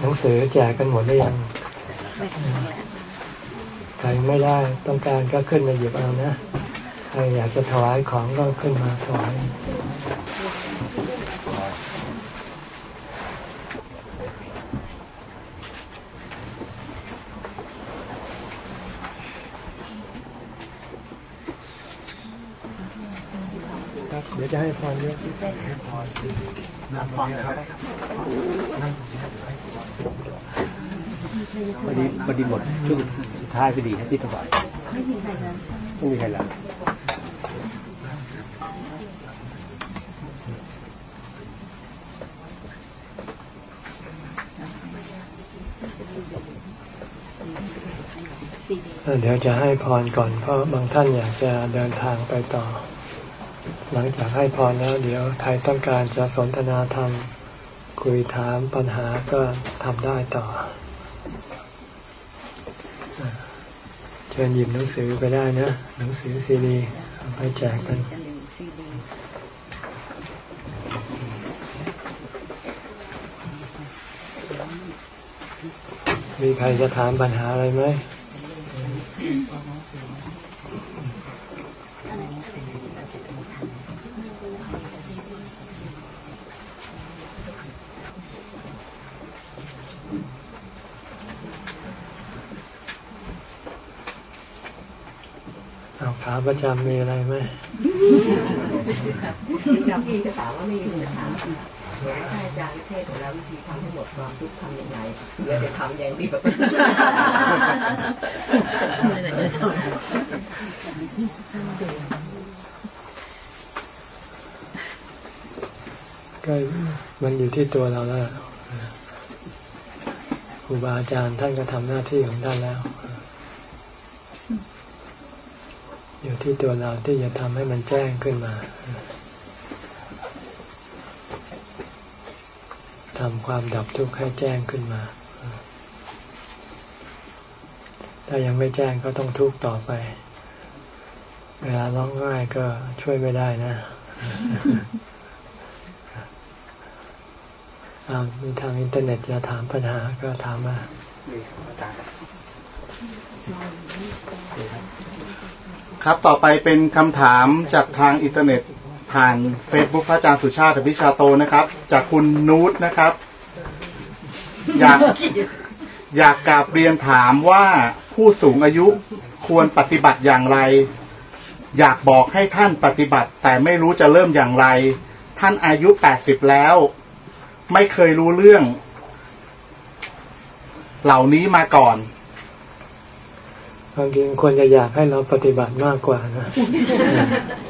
S1: หนังสือแจกกันหมดหรือยังใครไม่ได้ต้องการก็ขึ้นมาหยิบเอานะ ใครอยากจะถวายของก็ขึ้นมาถวายเดี๋ยวจะให้พรเยอะ
S2: นั่งฟังครับพอดีพอดีหมดช่วงท้ายพอดีให้พี่ถวายไม่มีใครแล้วไม่มีใครแล้ว
S1: เดี๋ยวจะให้พรก่อนเพราะบางท่านอยากจะเดินทางไปต่อ หลังจากให้พรแล้ว เดี๋ยวใครต้องการจะสนทนาธรรมคุยถามปัญหาก็ทำได้ต่อ เชิญหยิบหนังสือไปได้นะ หนังสือซีดีไปแจกกันมีใครจะถามปัญหาอะไรไหมขา ประจำมีอะไรไหม
S3: จำพี่จะถามว่ามีจะถามเดี๋ยวให้อาจารย์เทศแล้ววิธีทำให้หมดความทุกข์ทำยังไงเดี๋ยวจะทำอย่างที่แบบ
S1: ก็มันอยู่ที่ตัวเราแล้วครูบาอาจารย์ท่านก็ทำหน้าที่ของท่านแล้วอยู่ ที่ตัวเราที่จะทำให้มันแจ้งขึ้นมาทำความดับทุกข์ให้แจ้งขึ้นมา ถ้ายังไม่แจ้งก็ต้องทุกข์ต่อไป เวลาร้องไห้ก็ช่วยไม่ได้นะมีทางอินเทอร์เน็ตจะถามปัญหาก็ถามมา
S4: ครับ ต่อไปเป็นคำถามจากทางอินเทอร์เน็ตผ่าน Facebook พระอาจารย์สุชาติวิชาโตนะครับ จากคุณนูตนะครับ อยากอยากกราบเรียนถามว่าผู้สูงอายุควรปฏิบัติอย่างไร อยากบอกให้ท่านปฏิบัติ แต่ไม่รู้จะเริ่มอย่างไร ท่านอายุแปดสิบแล้ว ไม่เคยรู้เรื่อง เหล่านี้มาก่อน
S1: ความจริงควรจะอยากให้เราปฏิบัติมากกว่านะ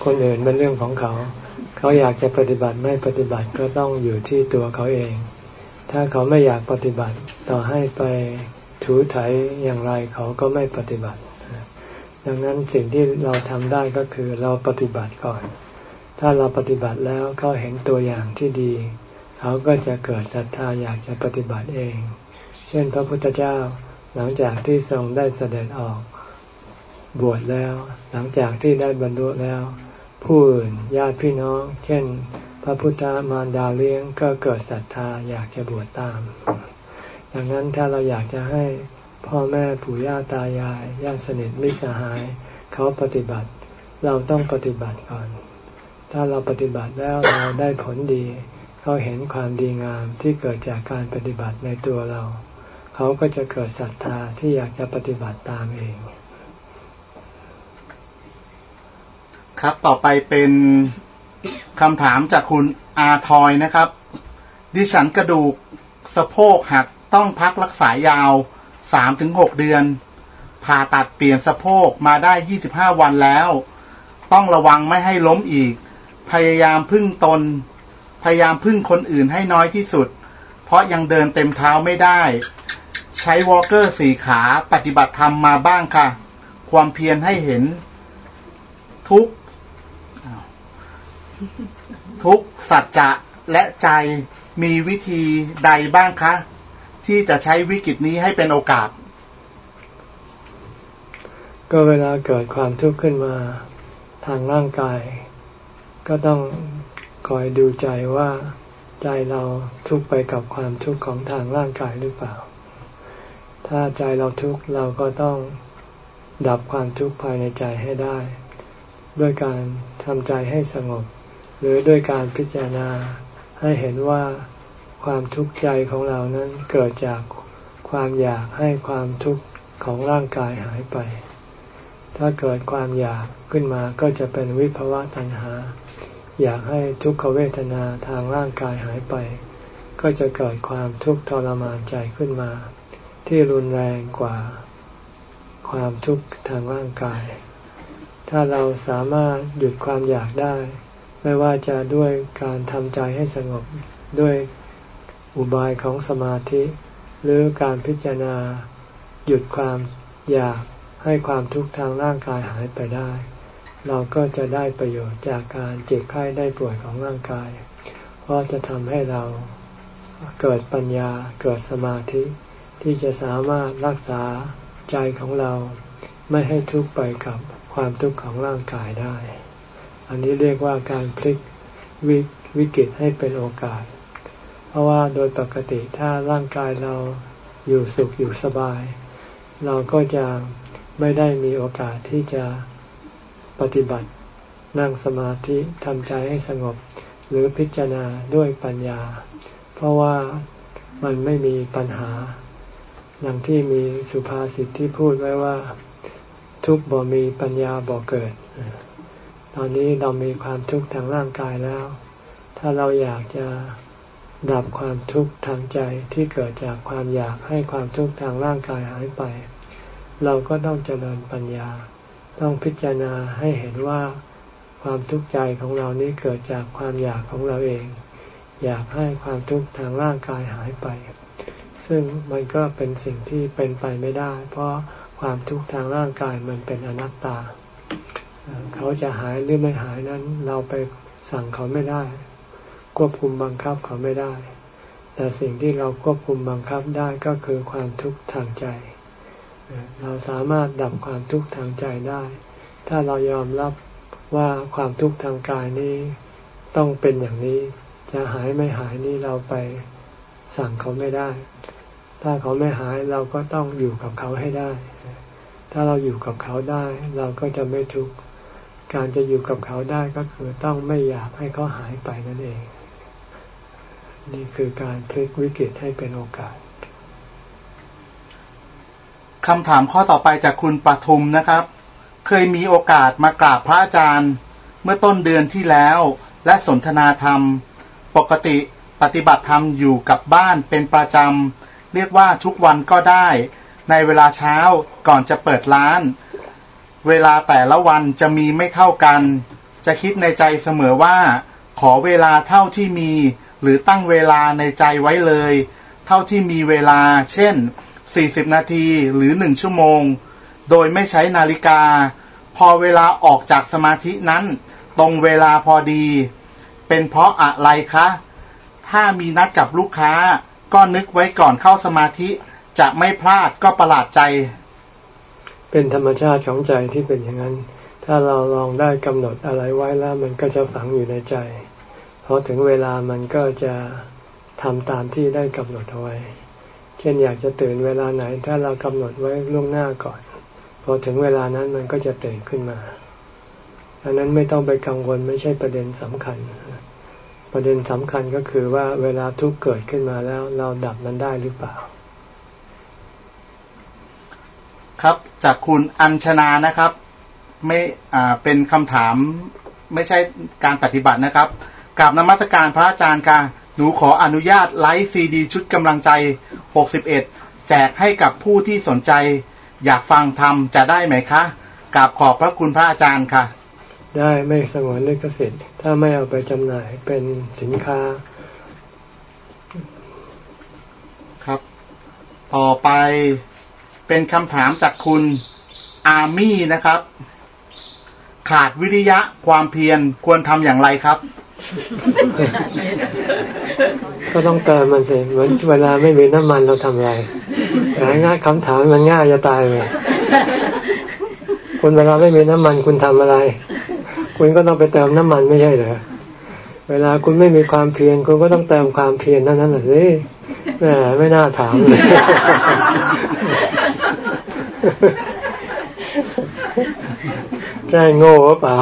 S1: คนอื่นเป็นเรื่องของเขา เขาอยากจะปฏิบัติไม่ปฏิบัติก็ต้องอยู่ที่ตัวเขาเอง ถ้าเขาไม่อยากปฏิบัติต่อให้ไปถูไถอย่างไรเขาก็ไม่ปฏิบัติ ดังนั้นสิ่งที่เราทำได้ก็คือเราปฏิบัติก่อน ถ้าเราปฏิบัติแล้วเขาเห็นตัวอย่างที่ดี เขาก็จะเกิดศรัทธาอยากจะปฏิบัติเอง เช่นพระพุทธเจ้าหลังจากที่ทรงได้เสด็จออก บวชแล้ว หลังจากที่ได้บรรลุแล้ว ผู้อื่นญาติพี่น้อง เช่น พระพุทธมารดาเลี้ยงก็เกิดศรัทธาอยากจะบวชตาม ดังนั้นถ้าเราอยากจะให้พ่อแม่ปู่ย่าตายายญาติสนิทมิสหาย เขาปฏิบัติ เราต้องปฏิบัติก่อน ถ้าเราปฏิบัติแล้วเราได้ผลดี เขาเห็นความดีงามที่เกิดจากการปฏิบัติในตัวเรา เขาก็จะเกิดศรัทธาที่อยากจะปฏิบัติตามเอง
S4: ครับ ต่อไปเป็นคำถามจากคุณอาทอยนะครับ ดิฉันกระดูกสะโพกหักต้องพักรักษายาวสามถึงหกเดือน ผ่าตัดเปลี่ยนสะโพกมาได้ยี่สิบห้าวันแล้ว ต้องระวังไม่ให้ล้มอีก พยายามพึ่งตน พยายามพึ่งคนอื่นให้น้อยที่สุด เพราะยังเดินเต็มเท้าไม่ได้ ใช้วอลเกอร์สี่ขาปฏิบัติธรรมมาบ้างค่ะ ความเพียรให้เห็น ทุก ทุกสัจจะและใจมีวิธีใดบ้างคะ ที่จะใช้วิกฤตนี้ให้เป็นโอกาส
S1: ก็เวลาเกิดความทุกข์ขึ้นมาทางร่างกาย ก็ต้องคอยดูใจว่า ใจเราทุกไปกับความทุกข์ของทางร่างกายหรือเปล่า ถ้าใจเราทุกข์เราก็ต้องดับความทุกข์ภายในใจให้ได้ ด้วยการทำใจให้สงบ หรือด้วยการพิจารณาให้เห็นว่าความทุกข์ใจของเรานั้นเกิดจากความอยากให้ความทุกข์ของร่างกายหายไป ถ้าเกิดความอยากขึ้นมาก็จะเป็นวิภวะตัณหา อยากให้ทุกขเวทนาทางร่างกายหายไป ก็จะเกิดความทุกข์ทรมานใจขึ้นมา ที่รุนแรงกว่า ความทุกข์ทางร่างกาย ถ้าเราสามารถหยุดความอยากได้ ไม่ว่าจะด้วยการทำใจให้สงบด้วยอุบายของสมาธิ หรือการพิจารณา หยุดความอยากให้ความทุกข์ทางร่างกายหายไปได้ เราก็จะได้ประโยชน์จากการเจ็บไข้ได้ป่วยของร่างกาย เพราะจะทำให้เราเกิดปัญญาเกิดสมาธิ ที่จะสามารถรักษาใจของเรา ไม่ให้ทุกข์ไปกับความทุกข์ของร่างกายได้ อันนี้เรียกว่าการพลิกววิกฤตให้เป็นโอกาส เพราะว่าโดยปกติถ้าร่างกายเราอยู่สุขอยู่สบาย เราก็จะไม่ได้มีโอกาสที่จะปฏิบัติ นั่งสมาธิทำใจให้สงบ หรือพิจารณาด้วยปัญญา เพราะว่ามันไม่มีปัญหาอย่างที่มีสุภาษิตที่พูดไว้ว่า ทุกบ่มีปัญญาบ่เกิด ตอนนี้เรามีความทุกข์ทางร่างกายแล้ว ถ้าเราอยากจะดับความทุกข์ทางใจที่เกิดจากความอยากให้ความทุกข์ทางร่างกายหายไป เราก็ต้องเจริญปัญญา ต้องพิจารณาให้เห็นว่าความทุกข์ใจของเรานี้เกิดจากความอยากของเราเอง อยากให้ความทุกข์ทางร่างกายหายไป ซึ่งมันก็เป็นสิ่งที่เป็นไปไม่ได้ เพราะความทุกข์ทางร่างกายมันเป็นอนัตตา เขาจะหายหรือไม่หายนั้น เราไปสั่งเขาไม่ได้ ควบคุมบังคับเขาไม่ได้ แต่สิ่งที่เราควบคุมบังคับได้ก็คือความทุกข์ทางใจ เราสามารถดับความทุกข์ทางใจได้ ถ้าเรายอมรับว่าความทุกข์ทางกายนี้ต้องเป็นอย่างนี้ จะหายไม่หายนี่เราไปสั่งเขาไม่ได้ ถ้าเขาไม่หายเราก็ต้องอยู่กับเขาให้ได้ ถ้าเราอยู่กับเขาได้ เราก็จะไม่ทุกข์ การจะอยู่กับเขาได้ก็คือต้องไม่อยากให้เขาหายไปนั่นเอง นี่คือการพลิกวิกฤตให้เป็นโอกาส
S4: คำถามข้อต่อไปจากคุณปทุมนะครับ เคยมีโอกาสมากราบพระอาจารย์ เมื่อต้นเดือนที่แล้ว และสนทนาธรรม ปกติปฏิบัติธรรมอยู่กับบ้านเป็นประจำเรียกว่าทุกวันก็ได้ ในเวลาเช้าก่อนจะเปิดร้าน เวลาแต่ละวันจะมีไม่เท่ากัน จะคิดในใจเสมอว่า ขอเวลาเท่าที่มี หรือตั้งเวลาในใจไว้เลย เท่าที่มีเวลา เช่น 40 นาทีหรือ 1 ชั่วโมง โดยไม่ใช้นาฬิกา พอเวลาออกจากสมาธินั้น ตรงเวลาพอดี เป็นเพราะอะไรคะ ถ้ามีนัดกับลูกค้า ก็นึกไว้ก่อนเข้าสมาธิ จะไม่พลาดก็ประหลาดใจ
S1: เป็นธรรมชาติของใจที่เป็นอย่างนั้น ถ้าเราลองได้กำหนดอะไรไว้แล้วมันก็จะฝังอยู่ในใจพอถึงเวลามันก็จะทำตามที่ได้กำหนดเอาไว้ เช่นอยากจะตื่นเวลาไหน ถ้าเรากำหนดไว้ล่วงหน้าก่อน พอถึงเวลานั้นมันก็จะตื่นขึ้นมาอันนั้นไม่ต้องไปกังวลไม่ใช่ประเด็นสำคัญ ประเด็นสำคัญก็คือว่าเวลาทุกเกิดขึ้นมาแล้วเราดับมันได้หรือเปล่า
S4: ครับ จากคุณอัญชนานะครับ ไม่อ่าเป็นคำถามไม่ใช่การปฏิบัตินะครับกราบนมัสการพระอาจารย์ค่ะหนูขออนุญาตไลฟ์ซีดีชุดกำลังใจ 61 แจกให้กับผู้ที่สนใจ อยากฟังธรรมจะได้ไหมคะกราบขอบพระคุณพระอาจารย์ค่ะ
S1: ได้ไม่สงวนลิขสิทธิ์ถ้าไม่เอาไปจำหน่ายเป็นสินค้า
S4: ครับ ต่อไป เป็นคำถามจากคุณอาร์มี่นะครับ ขาดวิริยะความเพียรควรทำอย่างไรครับ
S1: ก็ต้องเติมมันสิเหมือนเวลาไม่มีน้ำมันเราทำอะไรง่ายคำถามมันง่ายจะตายเลยคุณเวลาไม่มีน้ำมันคุณทำอะไร คุณก็ต้องไปเติมน้ำมันไม่ใช่เหรอเวลาคุณไม่มีความเพียรคุณก็ต้องเติมความเพียรเท่านั้นแหละสิแหมไม่น่าถามเลย แกล้งโง่หรือเปล่า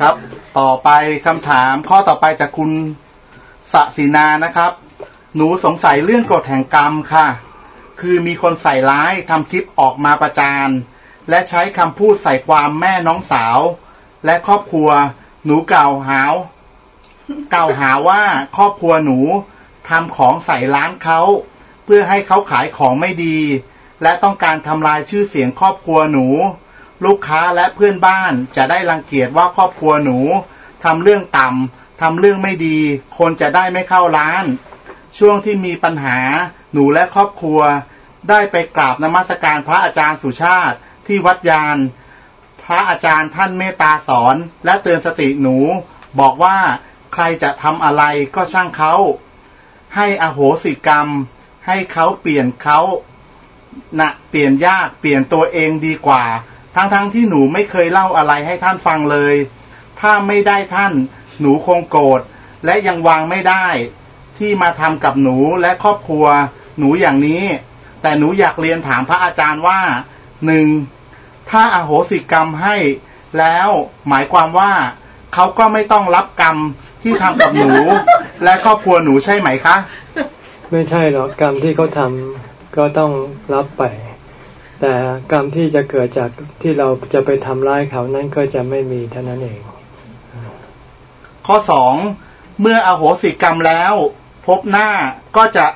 S4: ครับ ต่อไปคำถามข้อต่อไปจากคุณสศินานะครับ หนูสงสัยเรื่องกฎแห่งกรรมค่ะ คือมีคนใส่ร้ายทำคลิปออกมาประจานและใช้คำพูดใส่ความแม่น้องสาว และครอบครัว หนูกล่าวหาว กล่าวหาว่าครอบครัวหนูทำของใส่ร้านเขาเพื่อให้เขาขายของไม่ดี และต้องการทำลายชื่อเสียงครอบครัวหนู ลูกค้าและเพื่อนบ้านจะได้รังเกียจว่าครอบครัวหนูทำเรื่องต่ำทำเรื่องไม่ดี คนจะได้ไม่เข้าร้าน ช่วงที่มีปัญหาหนูและครอบครัว ได้ไปกราบนมัสการพระอาจารย์สุชาติที่วัดยาน พระอาจารย์ท่านเมตตาสอนและเตือนสติหนู บอกว่า ใครจะทำอะไรก็ช่างเขา ให้อโหสิกรรม ให้เขาเปลี่ยนเขานะเปลี่ยนยากเปลี่ยนตัวเองดีกว่า ทั้งๆทที่หนูไม่เคยเล่าอะไรให้ท่านฟังเลย ถ้าไม่ได้ท่าน หนูคงโกรธและยังวางไม่ได้ ที่มาทำกับหนูและครอบครัว หนูอย่างนี้ แต่หนูอยากเรียนถามพระอาจารย์ว่าหนึ่งถ้าอาโหสิกรรมให้ แล้วหมายความว่าเขาก็ไม่ต้องรับกรรม ที่ทำกับหนู และครอบครัวหนูใช่ไหมคะ
S1: ไม่ใช่หรอกกรรมที่เขาทำก็ต้องรับไป แต่กรรมที่จะเกิดจากที่เราจะไปทำร้ายเขานั้นก็จะไม่มีเท่านั้นเอง
S4: ข้อสองเมื่ออโหสิกรรมแล้ว พบหน้าก็จะ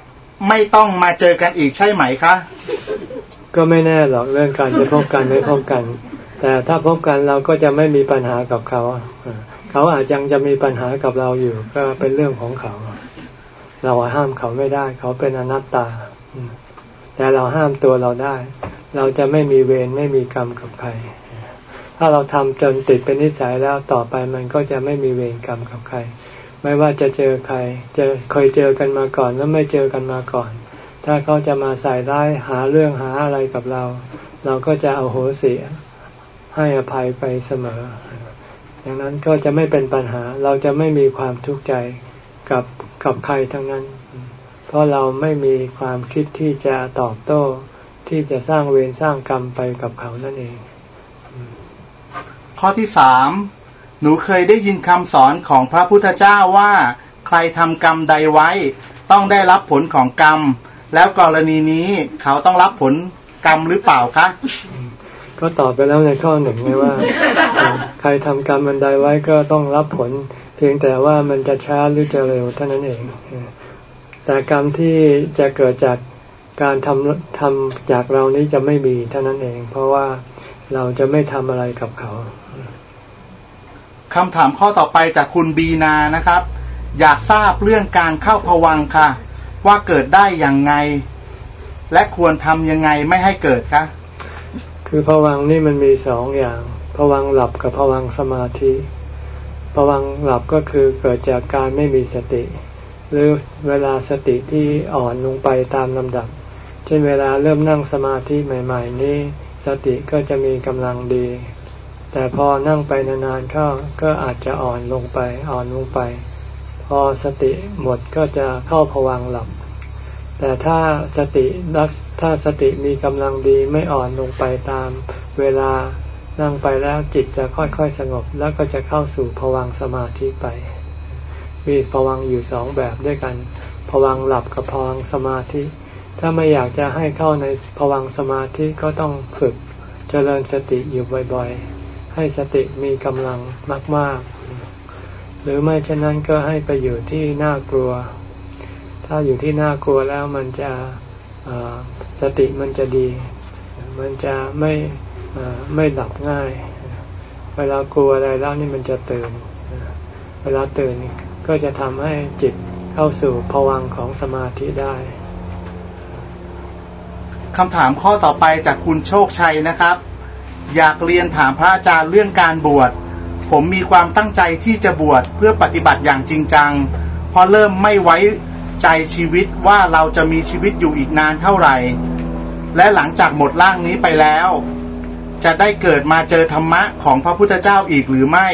S4: ไม่ต้องมาเจอกันอีกใช่ไหมคะ
S1: ก็ไม่แน่หรอกเรื่องการจะพบกันไม่พบกัน แต่ถ้าพบกันเราก็จะไม่มีปัญหากับเขาอ่า เขาอาจยังจะมีปัญหากับเราอยู่ ก็เป็นเรื่องของเขา เราห้ามเขาไม่ได้ เขาเป็นอนัตตา แต่เราห้ามตัวเราได้ เราจะไม่มีเวรไม่มีกรรมกับใคร ถ้าเราทำจนติดเป็นนิสัยแล้วต่อไปมันก็จะไม่มีเวรกรรมกับใคร ไม่ว่าจะเจอใครเจอเคยเจอกันมาก่อนแล้วไม่เจอกันมาก่อน ถ้าเขาจะมาใส่ร้ายหาเรื่องหาอะไรกับเรา เราก็จะเอาโหสิให้อภัยไปเสมอ ดังนั้นก็จะไม่เป็นปัญหาเราจะไม่มีความทุกข์ใจกับกับใครทั้งนั้น เพราะเราไม่มีความคิดที่จะตอบโต้ที่จะสร้างเวรสร้างกรรมไปกับเขานั่นเอง
S4: ข้อที่สามหนูเคยได้ยินคำสอนของพระพุทธเจ้าว่า ใครทำกรรมใดไว้ ต้องได้รับผลของกรรม แล้วกรณีนี้เขาต้องรับผลกรรมหรือเปล่าคะ
S1: ก็ตอบไปแล้วในข้อหนึ่งไงว่า ใครทำกรรมอันใดไว้ก็ต้องรับผล เพียงแต่ว่ามันจะช้าหรือจะเร็วเท่านั้นเอง แต่กรรมที่จะเกิดจากการทำทำจากเรานี้จะไม่มีเท่านั้นเอง เพราะว่าเราจะไม่ทำอะไรกับเขา
S4: คำถามข้อต่อไปจากคุณบีนานะครับ อยากทราบเรื่องการเข้าพวังค่ะ ว่าเกิดได้อย่างไง และควรทำยังไงไม่ให้เกิดคะ
S1: คือพวังนี่มันมีสองอย่างพวังหลับกับพวังสมาธิพวังหลับก็คือเกิดจากการไม่มีสติ หรือเวลาสติที่อ่อนลงไปตามลำดับ เช่นเวลาเริ่มนั่งสมาธิใหม่ ๆ นี้สติก็จะมีกำลังดี แต่พอนั่งไปนานๆเข้าก็อาจจะอ่อนลงไปอ่อนลงไป พอสติหมดก็จะเข้าพวังหลับ แต่ถ้าสติรัก ถ้าสติมีกำลังดีไม่อ่อนลงไปตามเวลานั่งไปแล้วจิตจะค่อยๆสงบแล้วก็จะเข้าสู่ผวังสมาธิไป มีผวังอยู่สองแบบด้วยกันผวังหลับกับผวังสมาธิ ถ้าไม่อยากจะให้เข้าในผวังสมาธิก็ต้องฝึกเจริญสติอยู่บ่อยๆ ให้สติมีกำลังมากๆ หรือไม่เช่นนั้นก็ให้ไปอยู่ที่น่ากลัว ถ้าอยู่ที่น่ากลัวแล้วมันจะ สติมันจะดี มันจะไม่ไม่หลับง่าย เวลากลัวอะไรแล้วนี่มันจะตื่น เวลาตื่นก็จะทำให้จิตเข้าสู่ภวังของสมาธิได้
S4: คำถามข้อต่อไปจากคุณโชคชัยนะครับ อยากเรียนถามพระอาจารย์เรื่องการบวช ผมมีความตั้งใจที่จะบวชเพื่อปฏิบัติอย่างจริงจัง พอเริ่มไม่ไว้ ใจชีวิตว่าเราจะมีชีวิตอยู่อีกนานเท่าไหร่ และหลังจากหมดร่างนี้ไปแล้ว จะได้เกิดมาเจอธรรมะของพระพุทธเจ้าอีกหรือไม่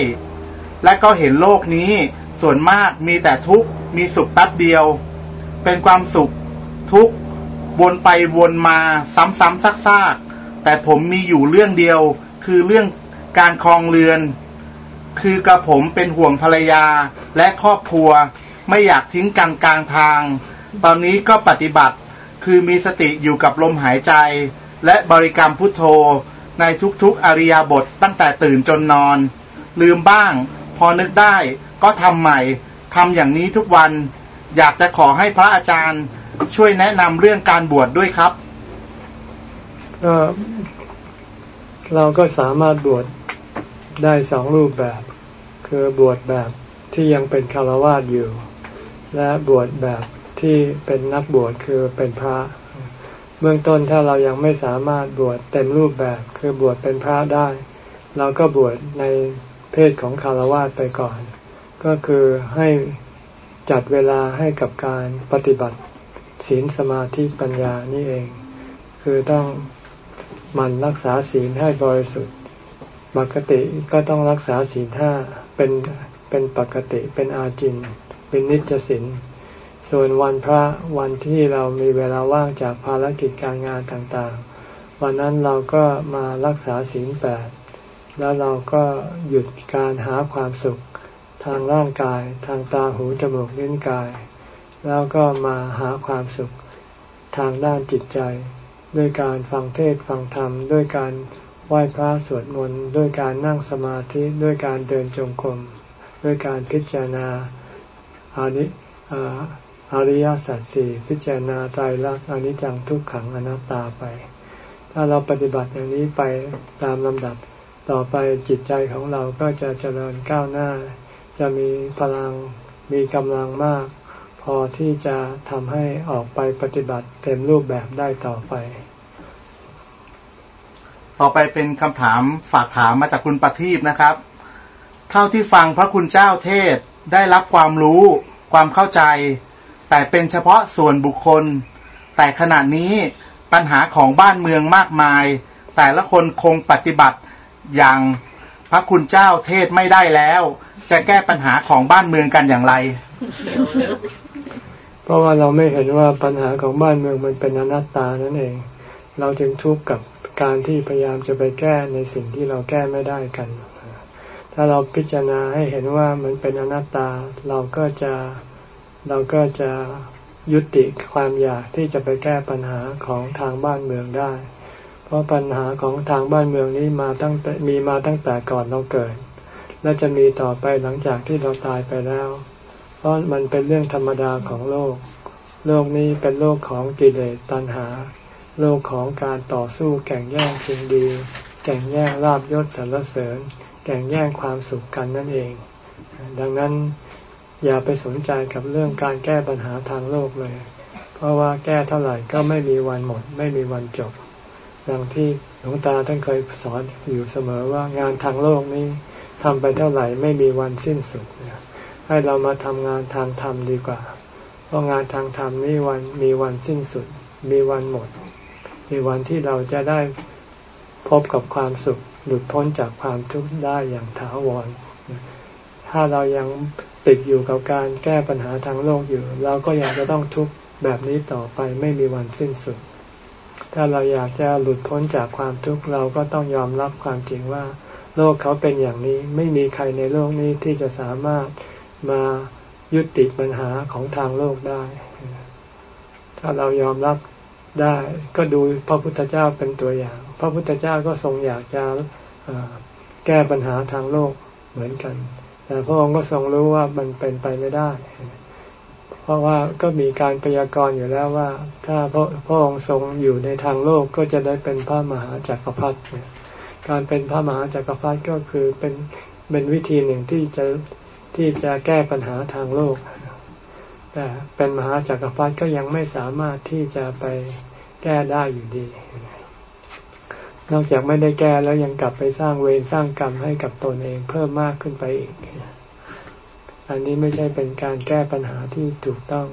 S4: และก็เห็นโลกนี้ส่วนมากมีแต่ทุกข์มีสุขแป๊บเดียว เป็นความสุขทุกข์วนไปวนมาซ้ำๆซากๆแต่ผมมีอยู่เรื่องเดียวคือเรื่องการคลองเรือน คือกระผมเป็นห่วงภรรยาและครอบครัว ไม่อยากทิ้งกันกลางทาง ตอนนี้ก็ปฏิบัติ คือมีสติอยู่กับลมหายใจ และบริกรรมพุทโธ ในทุกๆอริยบทตั้งแต่ตื่นจนนอน ลืมบ้าง พอนึกได้ก็ทำใหม่ทำอย่างนี้ทุกวัน อยากจะขอให้พระอาจารย์ช่วยแนะนำเรื่องการบวชดด้วยครับ
S1: ก็เราก็สามารถบวชได้สองรูปแบบ คือบวชแบบที่ยังเป็นคารวาสอยู่ และบวชแบบที่เป็นนักบวชคือเป็นพระ เบื้องต้นถ้าเรายังไม่สามารถบวชเต็มรูปแบบคือบวชเป็นพระได้ เราก็บวชในเพศของคารวะไปก่อน ก็คือให้จัดเวลาให้กับการปฏิบัติศีลสมาธิปัญญานี่เอง คือต้องมันรักษาศีลให้บริสุทธิ์ปกติก็ต้องรักษาศีลห้าเป็นเป็นปกติเป็นอาจิน เป็นนิจศีลส่วนวันพระวันที่เรามีเวลาว่างจากภารกิจการงานต่างๆ วันนั้นเราก็มารักษาศีลแปดแล้วเราก็หยุดการหาความสุขทางร่างกายทางตาหูจมูกลิ้นกาย แล้วก็มาหาความสุขทางด้านจิตใจ ด้วยการฟังเทศฟังธรรม ด้วยการไหว้พระสวดมนต์ด้วยการนั่งสมาธิด้วยการเดินจงกรมด้วยการพิจารณา อานิอริยสัจสี่พิจารณาใจรักอนิจจังทุกขังอนัตตาไป ถ้าเราปฏิบัติอย่างนี้ไปตามลำดับต่อไปจิตใจของเราก็จะเจริญก้าวหน้า จะมีพลังมีกำลังมาก พอที่จะทำให้ออกไปปฏิบัติเต็มรูปแบบได้ต่อไป
S4: ต่อไปเป็นคำถามฝากถามมาจากคุณประทีปนะครับ เท่าที่ฟังพระคุณเจ้าเทศ ได้รับความรู้ความเข้าใจ แต่เป็นเฉพาะส่วนบุคคล แต่ขณะนี้ปัญหาของบ้านเมืองมากมาย แต่ละคนคงปฏิบัติอย่างพระคุณเจ้าเทศไม่ได้แล้ว จะแก้ปัญหาของบ้านเมืองกันอย่างไร
S1: เพราะว่าเราไม่เห็นว่าปัญหาของบ้านเมืองมันเป็นอนัตตานั่นเอง เราจึงทุกข์กับการที่พยายามจะไปแก้ในสิ่งที่เราแก้ไม่ได้กัน ถ้าเราพิจารณาให้เห็นว่ามันเป็นอนัตตาเราก็จะเราก็จะยุติความอยากที่จะไปแก้ปัญหาของทางบ้านเมืองได้ เพราะปัญหาของทางบ้านเมืองนี้มาตั้งแต่มีมาตั้งแต่ก่อนเราเกิด และจะมีต่อไปหลังจากที่เราตายไปแล้ว เพราะมันเป็นเรื่องธรรมดาของโลก โลกนี้เป็นโลกของกิเลสตัณหา โลกของการต่อสู้แข่งแย่งชิงดี แข่งแย่งลาบยศสรรเสริญ แข่งแย่งความสุขกันนั่นเอง ดังนั้นอย่าไปสนใจกับเรื่องการแก้ปัญหาทางโลกเลย เพราะว่าแก้เท่าไหร่ก็ไม่มีวันหมด ไม่มีวันจบ ดังที่หลวงตาท่านเคยสอนอยู่เสมอว่างานทางโลกนี้ทำไปเท่าไหร่ไม่มีวันสิ้นสุดให้เรามาทำงานทางธรรมดีกว่า เพราะงานทางธรรมนี้วันมีวันสิ้นสุด มีวันหมด มีวันที่เราจะได้พบกับความสุข หลุดพ้นจากความทุกข์ได้อย่างถาวร ถ้าเรายังติดอยู่กับการแก้ปัญหาทางโลกอยู่ เราก็ยังจะต้องทุกข์แบบนี้ต่อไปไม่มีวันสิ้นสุด ถ้าเราอยากจะหลุดพ้นจากความทุกข์เราก็ต้องยอมรับความจริงว่า โลกเขาเป็นอย่างนี้ไม่มีใครในโลกนี้ที่จะสามารถมายุติปัญหาของทางโลกได้ ถ้าเรายอมรับได้ก็ดูพระพุทธเจ้าเป็นตัวอย่าง พระพุทธเจ้าก็ทรงอยากจะแก้ปัญหาทางโลกเหมือนกัน แต่พระองค์ก็ทรงรู้ว่ามันเป็นไปไม่ได้ เพราะว่าก็มีการพยากรณ์อยู่แล้วว่า ถ้าพระพระองค์ทรงอยู่ในทางโลกก็จะได้เป็นพระมหาจักรพรรดิการเป็นพระมหาจักรพรรดิก็คือเป็นเป็นวิธีหนึ่งที่จะที่จะแก้ปัญหาทางโลก แต่เป็นมหาจักรพรรดิก็ยังไม่สามารถที่จะไปแก้ได้อยู่ดี นอกจากไม่ได้แก้แล้วยังกลับไปสร้างเวรสร้างกรรมให้กับตนเองเพิ่มมากขึ้นไปอีก อันนี้ไม่ใช่เป็นการแก้ปัญหาที่ถูกต้อง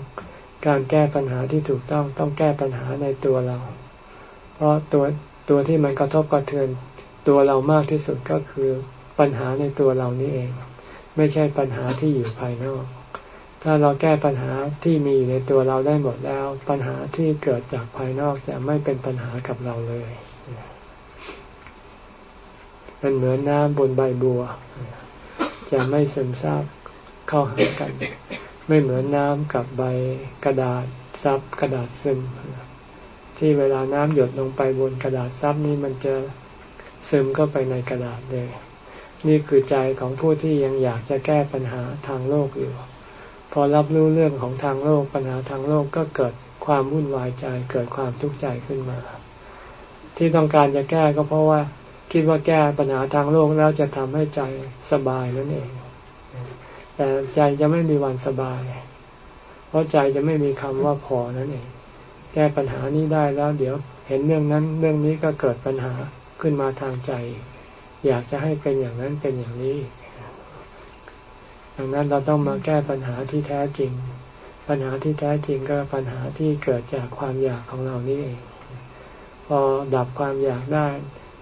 S1: การแก้ปัญหาที่ถูกต้องต้องแก้ปัญหาในตัวเรา เพราะตัวตัวที่มันกระทบกระเทือนตัวเรามากที่สุดก็คือปัญหาในตัวเรานี่เอง ไม่ใช่ปัญหาที่อยู่ภายนอก ถ้าเราแก้ปัญหาที่มีอยู่ในตัวเราได้หมดแล้ว ปัญหาที่เกิดจากภายนอกจะไม่เป็นปัญหากับเราเลย เป็นเหมือนน้ำบนใบบัว จะไม่ซึมซาบเข้าหากัน ไม่เหมือนน้ำกับใบกระดาษซับกระดาษซึม ที่เวลาน้ำหยดลงไปบนกระดาษซับนี้มันจะซึมเข้าไปในกระดาษเลย นี่คือใจของผู้ที่ยังอยากจะแก้ปัญหาทางโลกอยู่ พอรับรู้เรื่องของทางโลกปัญหาทางโลกก็เกิดความวุ่นวายใจเกิดความทุกข์ใจขึ้นมา ที่ต้องการจะแก้ก็เพราะว่า คิดว่าแก้ปัญหาทางโลกแล้วจะทำให้ใจสบายนั่นเอง แต่ใจจะไม่มีวันสบาย เพราะใจจะไม่มีคำว่าพอนั่นเอง แก้ปัญหานี้ได้แล้ว เดี๋ยวเห็นเรื่องนั้น เรื่องนี้ก็เกิดปัญหาขึ้นมาทางใจ อยากจะให้เป็นอย่างนั้นเป็นอย่างนี้ ดังนั้นเราต้องมาแก้ปัญหาที่แท้จริง ปัญหาที่แท้จริงก็ปัญหาที่เกิดจากความอยากของเรานี่เอง พอดับความอยากได้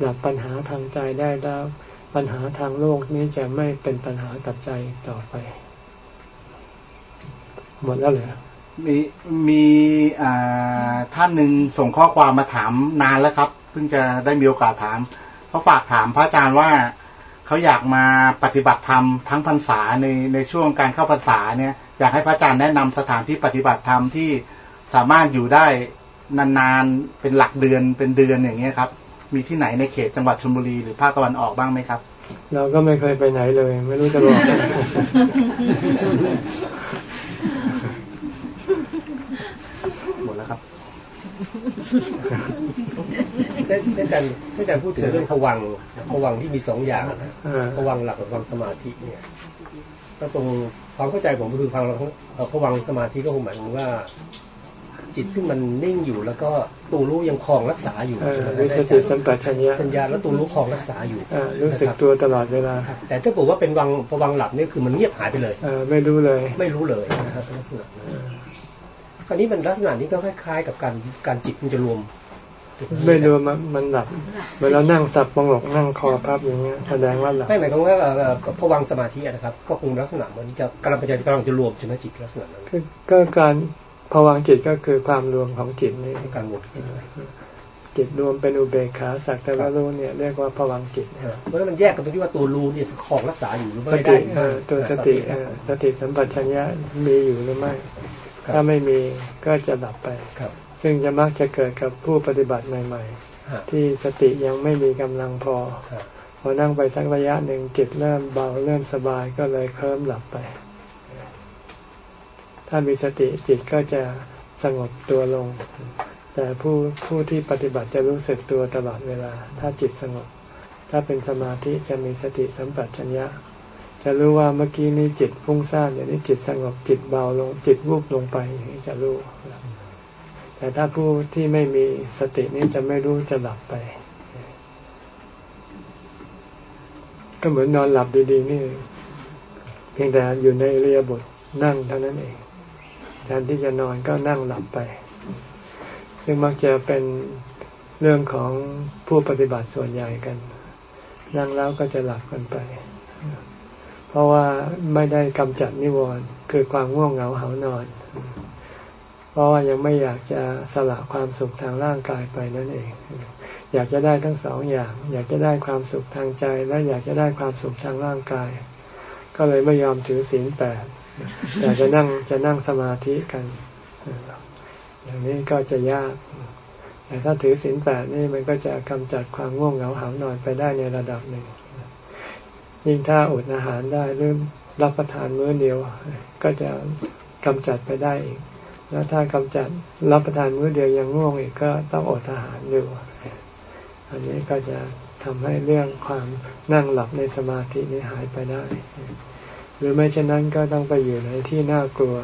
S1: ดับปัญหาทางใจได้แล้ว ปัญหาทางโลกนี้จะไม่เป็นปัญหากับใจต่อไป หมดแล้วเหรอ
S4: มีมีอ่าท่านหนึ่งส่งข้อความมาถามนานแล้วครับ เพิ่งจะได้มีโอกาสถามเขาฝากถามพระอาจารย์ว่าเขาอยากมาปฏิบัติธรรมทั้งพรรษาในในช่วงการเข้าพรรษาเนี่ยอยากให้พระอาจารย์แนะนำสถานที่ปฏิบัติธรรมที่สามารถอยู่ได้นานๆเป็นหลักเดือนเป็นเดือนอย่างเงี้ยครับ มีที่ไหนในเขตจังหวัดชลบุรีหรือภาคตะวันออกบ้างไหมครับ
S1: เราก็ไม่เคยไปไหนเลย ไม่รู้จะบอก
S4: หมดแล้วครับ
S2: ท่านอาจารย์ท่านอาจารย์พูดถึงเรื่องผวังค์ผวังค์ที่มีสองอย่างนะ
S1: เออ
S2: ผวังค์หลักกับผวังค์สมาธิเนี่ยก็ตรงความเข้าใจผมก็คือความผวังค์สมาธิก็คงหมายถึงว่า จิตซึ่งมันนิ่งอยู่แล้วก็ตัวรู้ยังคลองรักษาอยู่
S1: เออ
S2: ใช่ไหม
S1: วิสติสัมปชัญญะ
S2: สัญญาแล้วตัวรู้คลองรักษาอยู่
S1: เออรู้สึกตัวตลอดเวลา
S2: ครับแต่ถ้าบอกว่าเป็นวังผวังค์หลับเนี่ยคือมันเงียบหายไปเลย
S1: เออไม่รู้เลย
S2: ไม่รู้เลยนะครับลักษณะนั้นคราวนี้มันลักษณะนี้ก็คล้ายๆ กับการการจิตมันจะรวม
S1: ไม่รู้มันมันหลับเวลานั่งสับประงกนั่งคอพับอย่างเงี้ยแสดงว่าหลับ
S2: ไม่หมายความว่าเอ่อพวังค์สมาธิอะนะครับ ก็คงลักษณะเหมือนจะกำลังจะกำลังจะรวมใช่ไหมจิตลักษณะนั้น
S1: คือก็การ ภวังค์จิตก็คือความรวมของจิตนี่
S2: การรวมจิต
S1: จิตรวมเป็นอุเบกขาสักแต่ว่ารู้เนี่ยเรียกว่าภวังค์จิต
S2: เพราะฉะนั้นมันแยกกันตรงที่ว่าตัวรู้เนี่ยของรักษาอยู่หรือ
S1: ส
S2: ไม่
S1: ติ
S2: ได้
S1: เออตัวสติเออสติสัมปชัญญะมีอยู่หรือไม่ ถ้าไม่มีก็จะดับไป
S2: ครับ
S1: ซึ่งจะมักจะเกิดกับผู้ปฏิบัติใหม่
S2: ฮะ
S1: ๆที่สติยังไม่มีกำลังพอ
S2: ครับ
S1: พอนั่งไปสักระยะหนึ่งจิตเริ่มเบาเริ่มสบายก็เลยเคลิ้มหลับไป ถ้ามีสติจิตก็จะสงบตัวลง แต่ผู้ผู้ที่ปฏิบัติจะรู้สึกตัวตลอดเวลา ถ้าจิตสงบ ถ้าเป็นสมาธิจะมีสติสัมปชัญญะ จะรู้ว่าเมื่อกี้นี้จิตฟุ้งซ่านเดี๋ยวนี้จิตสงบจิตเบาลง จิตวูบลงไปอย่างนี้จะรู้ แต่ถ้าผู้ที่ไม่มีสตินี้จะไม่รู้จะหลับไป ก็เหมือนนอนหลับดีๆนี่เพียงแต่อยู่ในเรียบทนั่งเท่านั้นเอง ทนที่จะนอนก็นั่งหลับไป ซึ่งมักจะเป็นเรื่องของผู้ปฏิบัติส่วนใหญ่กัน นั่งแล้วก็จะหลับกันไป เพราะว่าไม่ได้กำจัดนิวรณ์คือความง่วงเหงาเหานอน เพราะว่ายังไม่อยากจะสละความสุขทางร่างกายไปนั่นเอง อยากจะได้ทั้งสองอย่าง อยากจะได้ความสุขทางใจ และอยากจะได้ความสุขทางร่างกาย ก็เลยไม่ยอมถือศีลแปด แต่จะนั่งจะนั่งสมาธิกัน อย่างนี้ก็จะยาก แต่ถ้าถือศีลแปดนี่มันก็จะกำจัดความง่วงเหงาหานอนไปได้ในระดับหนึ่ง ยิ่งถ้าอดอาหารได้หรือรับประทานมื้อเดียว ก็จะกำจัดไปได้อีก แล้วถ้ากำจัดรับประทานมื้อเดียวยังง่วงอีกก็ต้องอดอาหารอยู่ อันนี้ก็จะทำให้เรื่องความนั่งหลับในสมาธินี้หายไปได้ หรือไม่เช่นนั้นก็ต้องไปอยู่ในที่น่ากลัว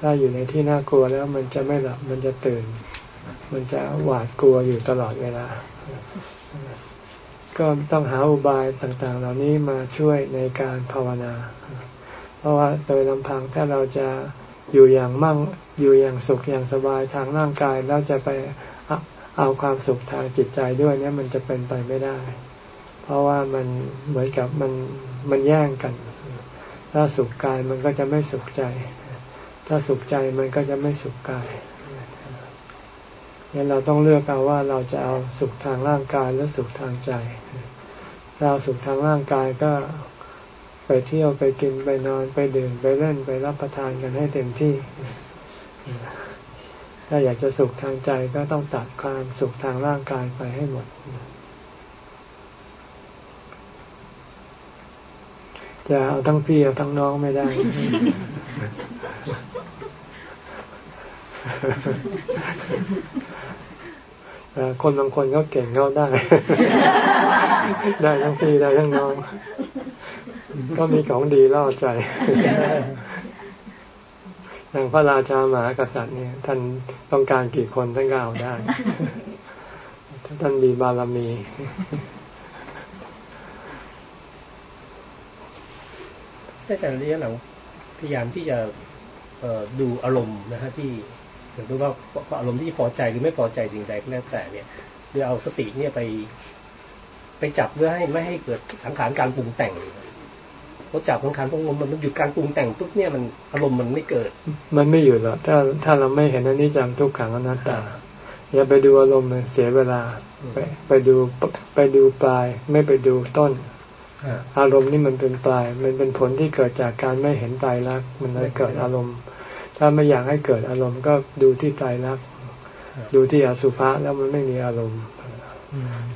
S1: ถ้าอยู่ในที่น่ากลัวแล้วมันจะไม่หลับมันจะตื่น มันจะหวาดกลัวอยู่ตลอดเวลา ก็ต้องหาอุบายต่างๆ เหล่านี้มาช่วยในการภาวนา เพราะว่าโดยลำพังถ้าเราจะอยู่อย่างมั่งอยู่อย่างสุขอย่างสบายทางร่างกายแล้วจะไปเอาความสุขทางจิตใจด้วยเนี่ยมันจะเป็นไปไม่ได้ เพราะว่ามันเหมือนกับมันมันแย่งกัน ถ้าสุขกายมันก็จะไม่สุขใจ ถ้าสุขใจมันก็จะไม่สุขกายงั้นเราต้องเลือกเอาว่าเราจะเอาสุขทางร่างกายหรือสุขทางใจถ้าเอาสุขทางร่างกายก็ไปเที่ยวไปกินไปนอนไปดื่มไปเล่นไปรับประทานกันให้เต็มที่ ถ้าอยากจะสุขทางใจก็ต้องตัดความสุขทางร่างกายไปให้หมด จะเอาทั้งพี่เอาทั้งน้องไม่ได้ คนบางคนเขาเก่งเขาได้ ได้ทั้งพี่ได้ทั้งน้อง ก็มีของดีล่อใจอย่างพระราชามหากษัตริย์เนี่ย ท่านต้องการกี่คนท่านก็เอาได้ ท่านมีบารมี
S2: อาจารย์เรียนเราพยายามที่จะดูอารมณ์นะฮะที่อย่างว่าอารมณ์ที่พอใจหรือไม่พอใจสิ่งใดก็แล้วแต่เนี่ยโดยเอาสติเนี่ยไป ไปจับเพื่อให้ไม่ให้เกิดสังขารการปรุงแต่งพอจับสังขารพวกมันมันหยุดการปรุงแต่งปุ๊บเนี่ยมันอารมณ์มันไม่เกิด
S1: มันไม่อยู่หรอกถ้าถ้าเราไม่เห็นอนนี้จังทุกขังอนัตตาอย่าไปดูอารมณ์เสียเวลา ไปไปดูไปดูปลายไม่ไปดูต้น อารมณ์นี่มันเป็นปลาย มันเป็นผลที่เกิดจากการไม่เห็นตายรักมันเลยเกิดอารมณ์ ถ้าไม่อยากให้เกิดอารมณ์ก็ดูที่ตายรักดูที่อสุภะแล้วมันไม่มีอารมณ์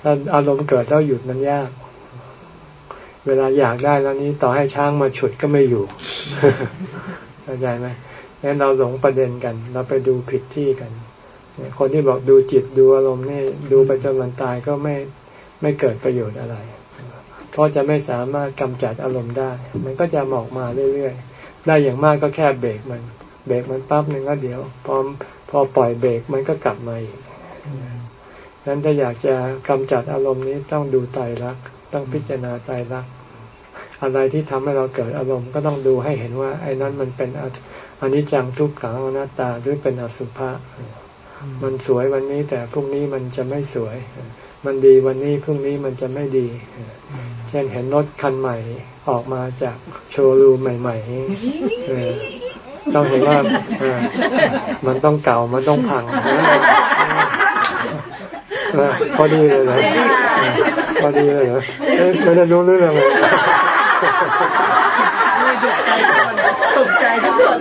S1: ถ้าอารมณ์เกิดแล้วหยุดมันยาก เวลาอยากได้แล้วนี้ต่อให้ช้างมาฉุดก็ไม่อยู่เข้าใจไหมงั้นเราหลงประเด็นกัน เราไปดูผิดที่กันคนที่บอกดูจิตดูอารมณ์นี่ดูไปจนวันตายก็ไม่ไม่เกิดประโยชน์อะไร เพราะจะไม่สามารถกำจัดอารมณ์ได้ มันก็จะหมอกมาเรื่อยๆ ได้อย่างมากก็แค่เบรกมัน เบรกมันปั๊บหนึ่งก็เดี๋ยว พอพอปล่อยเบรกมันก็กลับมาอีกนั้นถ้าอยากจะกำจัดอารมณ์นี้ต้องดูไตรลักษณ์ต้องพิจารณาใจรักอะไรที่ทำให้เราเกิดอารมณ์ก็ต้องดูให้เห็นว่า ไอ้นั้นมันเป็นอันนี้จังทุกขังอนัตตาหรือเป็นอสุภะมันสวยวันนี้แต่พรุ่งนี้มันจะไม่สวย มันดีวันนี้พรุ่งนี้มันจะไม่ดี เช่นเห็นรถคันใหม่ออกมาจากโชว์รูมใหม่ๆต้องเห็นว่ามันต้องเก่ามันต้องพังพอดีเลยนะพอดีเลยเหรอไม่ได้รู้เรื่องเลย
S3: ตกใจทุกคน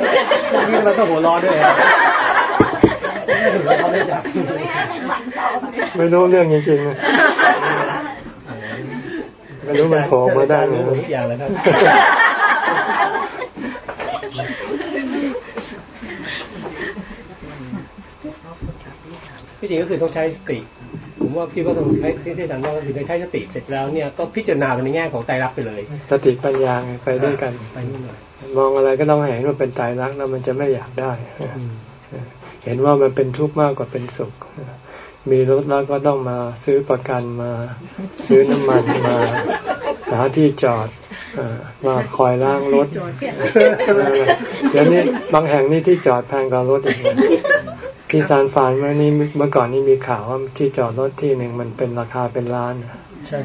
S2: นี่เราต้องหัวร้อนด้วย
S1: ไม่จับ รู้เรื่องจริงๆไม่รู้มันโผล่มาได้
S2: รู้ทุกอย่างแล้วครับพี่จริงก็คือต้องใช้สติผมว่าพี่ก็ต้องใช้ที่ที่ทำได้ก็คือใช้สติเสร็จแล้วเนี่ยก็พิจารณาในแง่ของไตรลักษณ์ไปเลย
S1: สติปัญญาไปด้วยกัน
S2: ไปนู่นหน่อย
S1: มองอะไรก็ต้องเห็นว่าเป็นตายรักแล้วมันจะไม่อยากได้ เห็นว่ามันเป็นทุกข์มากกว่าเป็นสุข มีรถแล้วก็ต้องมาซื้อประกันมา ซื้อน้ำมันมาหาที่จอดเอ่อมาคอยล้างรถเดี๋ยวนี้บางแห่งนี่ที่จอดแพงกว่ารถอีกนะที่ซานฟรานเมื่อนี้เมื่อก่อนนี้มีข่าวว่าที่จอดรถที่หนึ่งมันเป็นราคาเป็นล้านนะ
S2: ใช่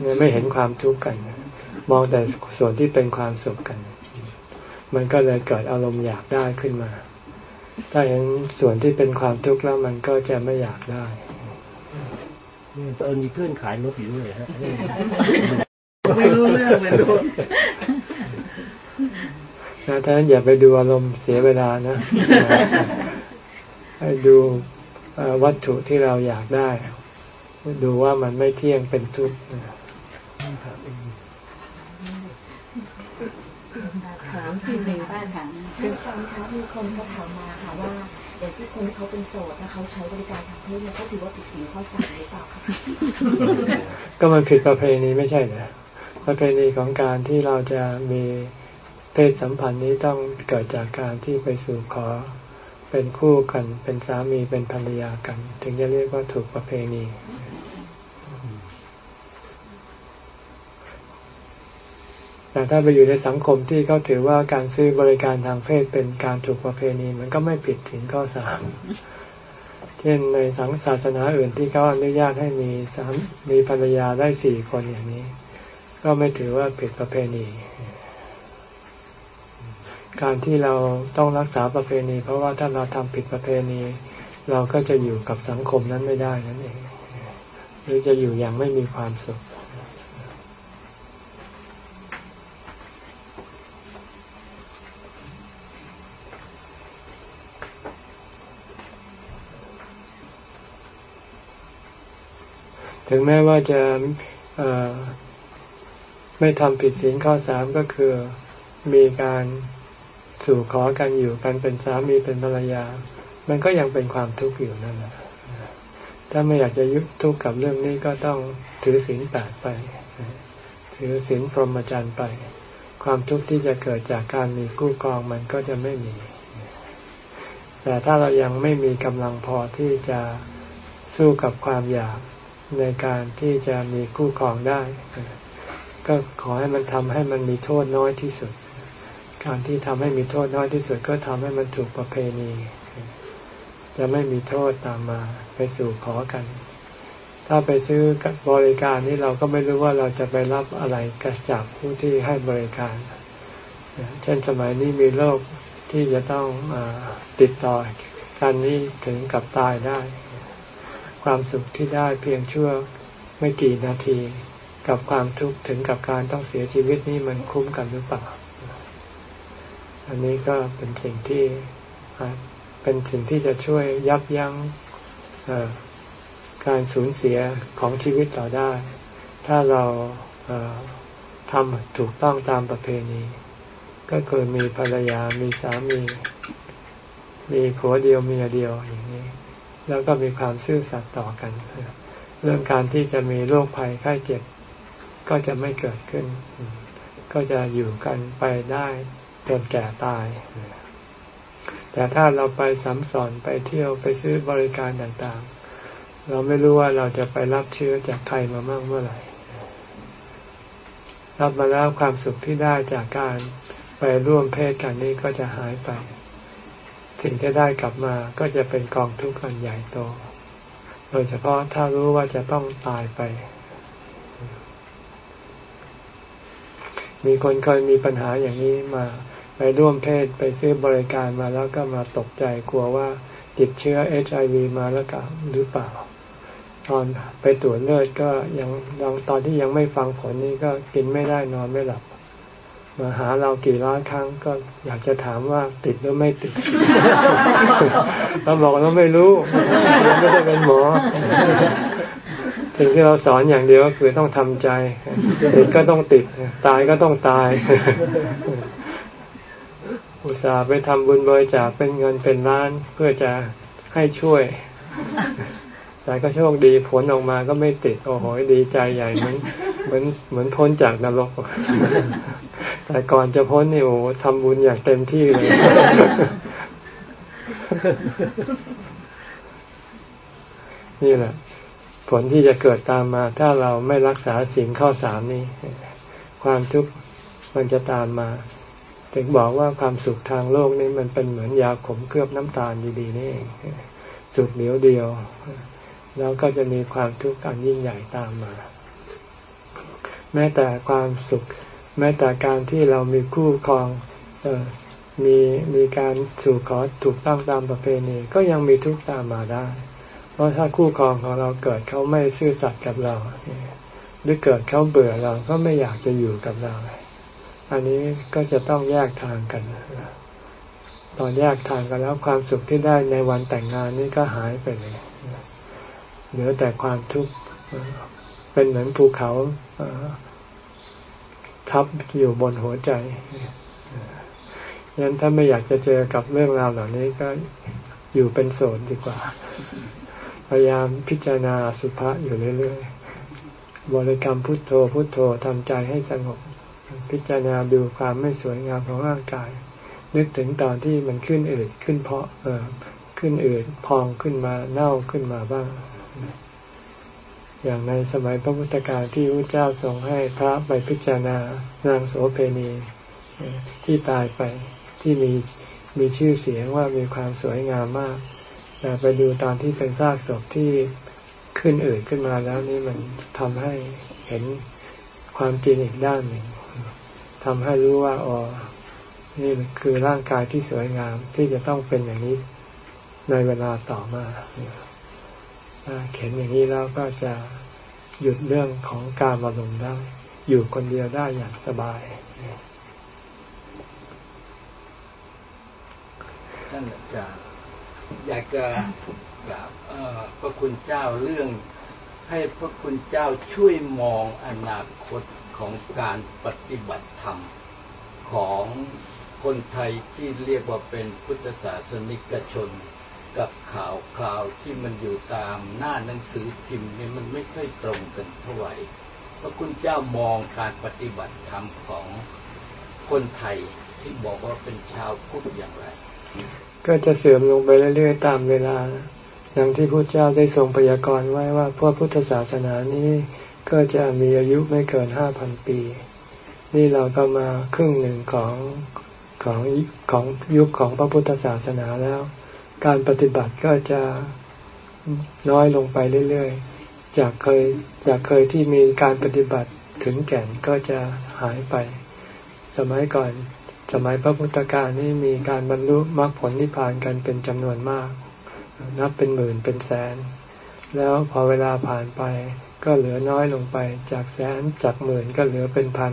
S1: เนี่ยไม่เห็นความทุกข์กัน มองแต่ส่วนที่เป็นความสุขกัน มันก็เลยเกิดอารมณ์อยากได้ขึ้นมา ถ้าเห็นส่วนที่เป็นความทุกข์แล้วมันก็จะไม่อยากได้
S2: เออมีเพื่อนขายรถอยู่ด้วยฮะ
S3: ไม่รู้เรื่องเหมือนโดน
S1: นะท่านั้นอย่าไปดูอารมณ์เสียเวลานะให้ดูเอ่อวัตถุที่เราอยากได้ ดูว่ามันไม่เที่ยงเป็นทุกข์
S3: ถามทีหนึ่งบ้านค่ะ
S5: คื อตอนคะมีคนก็ถามมาค่ะว่าอย่างที่คนที่เขาเป็นโสดแล้วเขาใช้บริการทางเพศเนี่ยเขาถือว่าผิดศีลข้อสามหรือเปล่าคะ
S1: ก็มันผิดประเพณีไม่ใช่เหรอประเพณีของการที่เราจะมีเพศสัมพันธ์นี้ต้องเกิดจากการที่ไปสู่ขอเป็นคู่กัน เป็นสามีเป็นภรรยากัน ถึงจะเรียกว่าถูกประเพณี แต่ถ้าไปอยู่ในสังคมที่เขาถือว่าการซื้อบริการทางเพศเป็นการถูกประเพณีมันก็ไม่ผิดถึงข้อสามเช่นในสังศาสนาอื่นที่เขาอนุญาตให้มีสามมีภรรยาได้สี่คนอย่างนี้ ก็ไม่ถือว่าผิดประเพณี การที่เราต้องรักษาประเพณี เพราะว่าถ้าเราทำผิดประเพณี เราก็จะอยู่กับสังคมนั้นไม่ได้นั่นเองหรือจะอยู่อย่างไม่มีความสุข ถึงแม้ว่าจะไม่ทำผิดศีลข้อสามก็คือมีการสู่ขอกันอยู่กันเป็นสามีเป็นภรรยา มันก็ยังเป็นความทุกข์อยู่นั่นแหละถ้าไม่อยากจะยุบทุกข์กับเรื่องนี้ก็ต้องถือศีลแปดไป ถือศีลพรหมจรรย์ไป ความทุกข์ที่จะเกิดจากการมีคู่ครองมันก็จะไม่มี แต่ถ้าเรายังไม่มีกำลังพอที่จะสู้กับความอยาก ในการที่จะมีคู่ครองได้ ก็ขอให้มันทำให้มันมีโทษน้อยที่สุด การที่ทำให้มีโทษน้อยที่สุด ก็ทำให้มันถูกประเพณี จะไม่มีโทษตามมาไปสู่ขอกัน ถ้าไปซื้อบริการนี้เราก็ไม่รู้ว่าเราจะไปรับอะไรกับจากผู้ที่ให้บริการ เช่นสมัยนี้มีโรคที่จะต้องอติดต่อกันนี้ถึงกับตายได้ ความสุขที่ได้เพียงชั่วไม่กี่นาที กับความทุกข์ถึงกับการต้องเสียชีวิตนี่มันคุ้มกันหรือเปล่า อันนี้ก็เป็นสิ่งที่เป็นสิ่งที่จะช่วยยับยั้งการสูญเสียของชีวิตเราได้ ถ้าเราทำถูกต้องตามประเพณี ก็คือมีภรรยามีสามี มีผัวเดียวเมียเดียวอย่างนี้ แล้วก็มีความซื่อสัตย์ต่อกัน เรื่องการที่จะมีโรคภัยไข้เจ็บ ก็จะไม่เกิดขึ้น ก็จะอยู่กันไปได้จนแก่ตาย แต่ถ้าเราไปสัมสอนไปเที่ยวไปซื้อบริการต่างๆ เราไม่รู้ว่าเราจะไปรับเชื้อจากใครมาบ้างเมื่อไหร่ รับมาแล้วความสุขที่ได้จากการไปร่วมเพศกันนี้ก็จะหายไป สิ่งที่ได้กลับมาก็จะเป็นกองทุกข์อันใหญ่โต โดยเฉพาะถ้ารู้ว่าจะต้องตายไป มีคนเคยมีปัญหาอย่างนี้มาไปร่วมเพศไปซื้อบริการมาแล้วก็มาตกใจกลัวว่าติดเชื้อเอชไอวีมาแล้วก็หรือเปล่า ตอนไปตรวจเลือดก็ยังตอนที่ยังไม่ฟังผลนี่ก็กินไม่ได้นอนไม่หลับ มาหาเรากี่ร้อยครั้งก็อยากจะถามว่าติดหรือไม่ติด เราบอกเราไม่รู้เราไม่ได้เป็นหมอ สิ่งที่เราสอนอย่างเดียวก็คือต้องทำใจ ติดก็ต้องติด ตายก็ต้องตาย อุตส่าห์ไปทำบุญบริจาคเป็นเงินเป็นล้านเพื่อจะให้ช่วย แต่ก็โชคดีผลออกมาก็ไม่ติดโอ้โหดีใจใหญ่เหมือนเหมือนเหมือนพ้นจากนรก แต่ก่อนจะพ้นนี่โอ้ทำบุญอย่างเต็มที่เลย นี่แหละ ผลที่จะเกิดตามมา ถ้าเราไม่รักษาสิ่งข้อสามนี้ ความทุกข์มันจะตามมา ถึงบอกว่าความสุขทางโลกนี้มันเป็นเหมือนยาขมเคลือบน้ำตาลดีๆนี่เองสุขเดียวเดียว แล้วก็จะมีความทุกข์อันยิ่งใหญ่ตามมา แม้แต่ความสุข แม้แต่การที่เรามีคู่ครองออมีมีการสู่ขอถูกต้องตามประเพณีก็ยังมีทุกข์ตามมาได้ เพราะถ้าคู่ครองของเราเกิดเขาไม่ซื่อสัตย์กับเราหรือเกิดเขาเบื่อเราก็ไม่อยากจะอยู่กับเรา อันนี้ก็จะต้องแยกทางกัน ตอนแยกทางกันแล้วความสุขที่ได้ในวันแต่งงานนี่ก็หายไปเลย เหลือแต่ความทุกข์เป็นเหมือนภูเขาทับอยู่บนหัวใจยันถ้าไม่อยากจะเจอกับเรื่องราวเหล่านี้ก็อยู่เป็นโสดดีกว่า พยายามพิจารณาสุภาษอยู่เรื่อยๆ บริกรรมพุทโธพุทโธทำใจให้สงบ พิจารณาดูความไม่สวยงามของร่างกาย นึกถึงตอนที่มันขึ้นอืดขึ้นเพาะเออขึ้นอืดพองขึ้นมาเน่าขึ้นมาบ้าง อย่างในสมัยพระพุทธกาลที่พระเจ้าทรงให้พระไปพิจารณานางโสเพณีที่ตายไปที่มีมีชื่อเสียงว่ามีความสวยงามมากแต่ไปดูตอนที่เป็นซากศพที่ขึ้นอืดขึ้นมาแล้วนี่มันทำให้เห็นความจริงอีกด้านหนึ่งทำให้รู้ว่าอ๋อนี่คือร่างกายที่สวยงามที่จะต้องเป็นอย่างนี้ในเวลาต่อมา เข็นอย่างนี้แล้วก็จะหยุดเรื่องของการมาลงได้ อยู่คนเดียวได้อย่างสบาย
S6: ท่านอาจารย์อยากจะกราบพระคุณเจ้าเรื่อง ให้พระคุณเจ้าช่วยมองอนาคตของการปฏิบัติธรรมของคนไทยที่เรียกว่าเป็นพุทธศาสนิกชน กับข่าวคราวที่มันอยู่ตามหน้าหนังสือพิมพ์นี่มันไม่ค่อยตรงกันเท่าไหร่พระคุณเจ้ามองการปฏิบัติธรรมของคนไทยที่บอกว่าเป็นชาวพุทธอย่างไร
S1: ก็จะเสื่อมลงไปเรื่อยๆตามเวลาดังที่พระเจ้าได้ทรงพยากรณ์ไว้ว่าพระพุทธศาสนานี้ก็จะมีอายุไม่เกินห้าพันปี นี่เราก็มาครึ่งหนึ่งของของของยุคของพระพุทธศาสนาแล้ว การปฏิบัติก็จะน้อยลงไปเรื่อยๆ จากเคยจากเคยที่มีการปฏิบัติถึงแก่นก็จะหายไป สมัยก่อน สมัยพระพุทธกาลนี่มีการบรรลุมรรคผลนิพพานกันเป็นจำนวนมาก นับเป็นหมื่นเป็นแสน แล้วพอเวลาผ่านไปก็เหลือน้อยลงไป จากแสนจากหมื่นก็เหลือเป็นพัน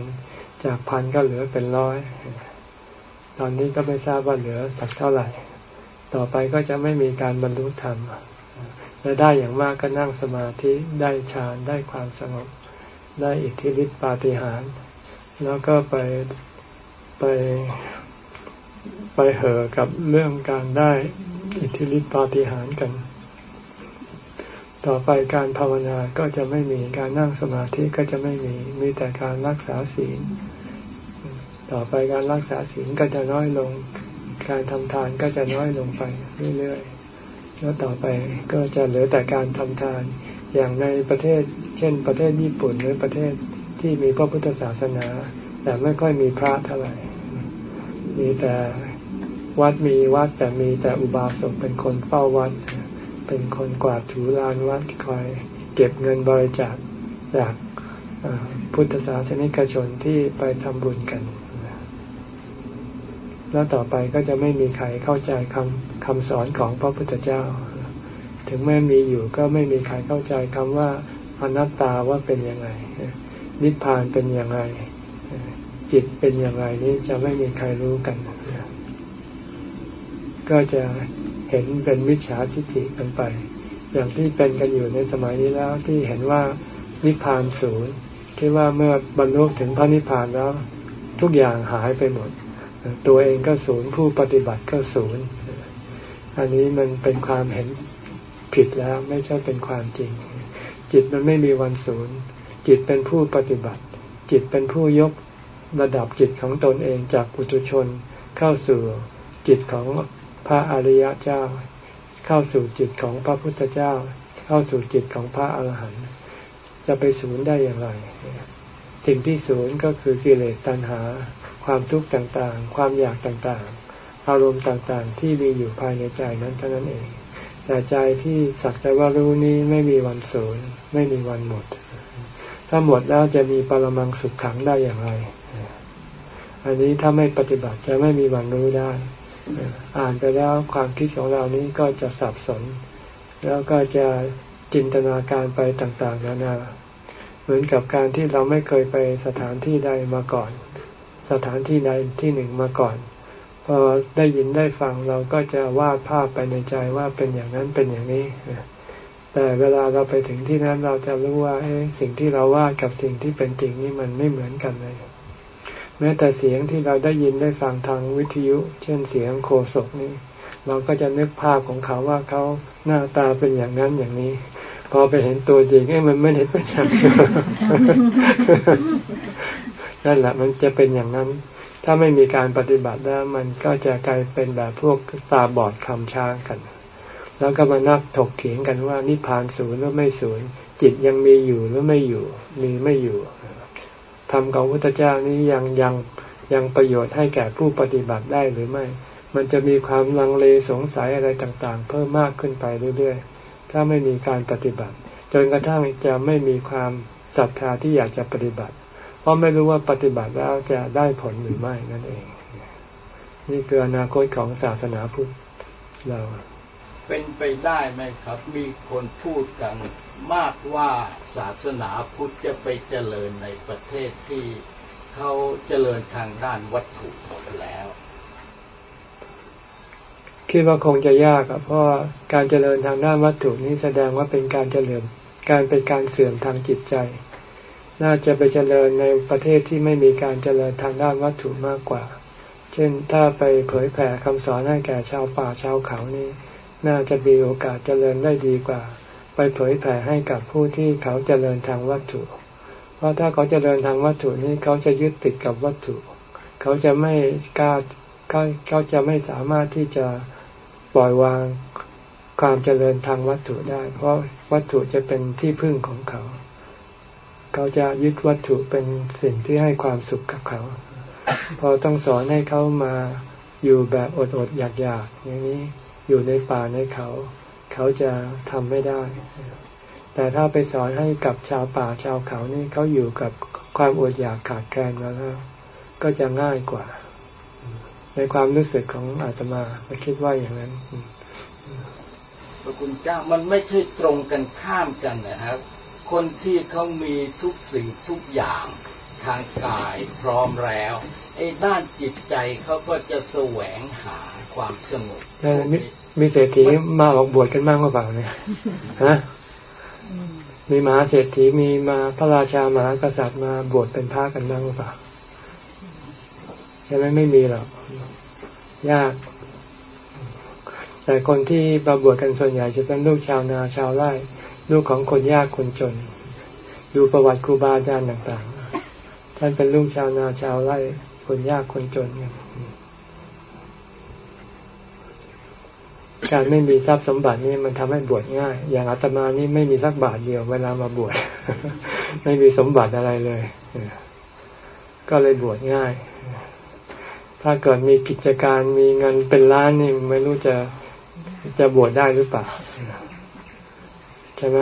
S1: จากพันก็เหลือเป็นร้อย ตอนนี้ก็ไม่ทราบว่าเหลือสักเท่าไหร่ ต่อไปก็จะไม่มีการบรรลุธรรมและได้อย่างมากก็นั่งสมาธิได้ฌานได้ความสงบ ได้อิทธิฤทธิปาฏิหาริย์แล้วก็ไปไปไปเหอกับเรื่องการได้อิทธิฤทธิปาฏิหาริย์กัน ต่อไปการภาวนาก็จะไม่มีการนั่งสมาธิก็จะไม่มีมีแต่การรักษาศีล ต่อไปการรักษาศีลก็จะน้อยลง การทำทานก็จะน้อยลงไปเรื่อยๆแล้วต่อไปก็จะเหลือแต่การทำทานอย่างในประเทศ เช่น ประเทศญี่ปุ่นหรือประเทศที่มีพระพุทธศาสนา แต่ไม่ค่อยมีพระเท่าไหร่มีแต่วัดมีวัดแต่มีแต่อุบาสกเป็นคนเฝ้าวัด เป็นคนกวาดถูลานวัดคอยเก็บเงินบริจาคจากพุทธศาสนิกชนที่ไปทำบุญกัน แล้วต่อไปก็จะไม่มีใครเข้าใจคำคำสอนของพระพุทธเจ้า ถึงแม้มีอยู่ก็ไม่มีใครเข้าใจคำว่าอนัตตาว่าเป็นยังไง นิพพานเป็นยังไงจิตเป็นอย่างไรนี้จะไม่มีใครรู้กัน ก็จะเห็นเป็นมิจฉาทิฏฐิกันไป อย่างที่เป็นกันอยู่ในสมัยนี้แล้วที่เห็นว่านิพพานศูนย์คิดว่าเมื่อบรรลุถึงพระนิพพานแล้ว ทุกอย่างหายไปหมด ตัวเองก็ศูนย์ผู้ปฏิบัติก็ศูนย์ อันนี้มันเป็นความเห็นผิดแล้วไม่ใช่เป็นความจริง จิตมันไม่มีวันศูนย์ จิตเป็นผู้ปฏิบัติ จิตเป็นผู้ยกระดับจิตของตนเองจากปุถุชน เข้าสู่จิตของพระอริยเจ้า เข้าสู่จิตของพระพุทธเจ้า เข้าสู่จิตของพระอรหันต์จะไปศูนย์ได้อย่างไร สิ่งที่ศูนย์ก็คือกิเลสตัณหา ความทุกข์ต่างๆ ความอยากต่างๆ อารมณ์ต่างๆ ที่มีอยู่ภายในใจนั้นเท่านั้นเอง แต่ใจที่สักแต่ว่ารู้นี้ไม่มีวันศูนย์ไม่มีวันหมด ถ้าหมดแล้วจะมีปรมังสุขขังได้อย่างไร อันนี้ถ้าไม่ปฏิบัติจะไม่มีวันรู้ได้ อ่านไปแล้วความคิดของเรานี้ก็จะสับสน แล้วก็จะจินตนาการไปต่างๆนานาเหมือนกับการที่เราไม่เคยไปสถานที่ใดมาก่อน สถานที่ใดที่หนึ่งมาก่อน พอได้ยินได้ฟังเราก็จะวาดภาพไปในใจว่าเป็นอย่างนั้นเป็นอย่างนี้ แต่เวลาเราไปถึงที่นั้นเราจะรู้ว่าสิ่งที่เราวาดกับสิ่งที่เป็นจริงนี่มันไม่เหมือนกันเลยแม้แต่เสียงที่เราได้ยินได้ฟังทางวิทยุ เช่นเสียงโคศกนี่เราก็จะนึกภาพของเขาว่าเขาหน้าตาเป็นอย่างนั้นอย่างนี้ พอไปเห็นตัวจริงมันไม่ได้เป็นอย่างนั้น นั่นแหละมันจะเป็นอย่างนั้น ถ้าไม่มีการปฏิบัติแล้วมันก็จะกลายเป็นแบบพวกตาบอดคำช้างกัน แล้วก็มานักถกเถียงกันว่านิพพานศูนย์หรือไม่ศูนย์จิตยังมีอยู่หรือไม่อยู่ มีไม่อยู่ทำของพุทธเจ้านี้ยังยังยังประโยชน์ให้แก่ผู้ปฏิบัติได้หรือไม่ มันจะมีความลังเลสงสัยอะไรต่างๆ เพิ่มมากขึ้นไปเรื่อยๆ ถ้าไม่มีการปฏิบัติ จนกระทั่งจะไม่มีความศรัทธาที่อยากจะปฏิบัติ เพราะไม่รู้ว่าปฏิบัติแล้วจะได้ผลหรือไม่นั่นเอง นี่คืออนาคตของศาสนาพุทธเรา
S6: เป็นไปได้ไหมครับ มีคนพูดกันมากว่าศาสนาพุทธจะไปเจริญในประเทศที่เขาเจริญทางด้านวัตถุหมดแล้ว
S1: คิดว่าคงจะยากครับเพราะการเจริญทางด้านวัตถุนี้แสดงว่าเป็นการเจริญการเป็นการเสื่อมทางจิตใจ น่าจะไปเจริญในประเทศที่ไม่มีการเจริญทางด้านวัตถุมากกว่า เช่นถ้าไปเผยแผ่คำสอนให้แก่ชาวป่าชาวเขานี่ น่าจะมีโอกาสเจริญได้ดีกว่า ไปเผยแผ่ให้กับผู้ที่เขาเจริญทางวัตถุ เพราะถ้าเขาเจริญทางวัตถุนี้เขาจะยึดติดกับวัตถุ เขาจะไม่กล้าเขาจะไม่สามารถที่จะปล่อยวางความเจริญทางวัตถุได้ เพราะวัตถุจะเป็นที่พึ่งของเขา เขาจะยึดวัตถุเป็นสิ่งที่ให้ความสุขกับเขา พอต้องสอนให้เขามาอยู่แบบอดอดอยากอยากอย่างนี้อยู่ในป่าในเขา เขาจะทำไม่ได้ แต่ถ้าไปสอนให้กับชาวป่าชาวเขานี่เขาอยู่กับความอดอยากขาดแคลนมาแล้ว ก็จะง่ายกว่า ในความรู้สึกของอาตมาคิดว่าอย่างนั้น
S6: พระคุณเจ้ามันไม่ใช่ตรงกันข้ามกันนะครับ คนที่เขามีทุกสิ่งทุกอย่างทางกายพร้อมแล้วไอ้ด้านจิตใจเขาก็จะแสวงหาความสงบ
S1: มีเศรษฐีมาออกบวชกันบ้างหรือเปล่าเนี่ยฮะมีมหาเศรษฐีมีมาพระราชามหากษัตริย์มาบวชเป็นพระกันบ้างหรือเปล่าใช่ไหมไม่มีหรอกยาก แต่คนที่ประบวชกันส่วนใหญ่จะเป็นลูกชาวนาชาวไร่ ลูกของคนยากคนจน ดูประวัติครูบาอาจารย์ต่างๆ ท่านเป็นลูกชาวนาชาวไร่คนยากคนจนการไม่มีทรัพย์สมบัตินี่มันทำให้บวชง่าย อย่างอาตมานี่ไม่มีสักบาทเดียวเวลามาบวชไม่มีสมบัติอะไรเลยก็เลยบวชง่าย ถ้าเกิดมีกิจการมีเงินเป็นล้านนี่ไม่รู้จะจะบวชได้หรือเปล่า ใช่ไหม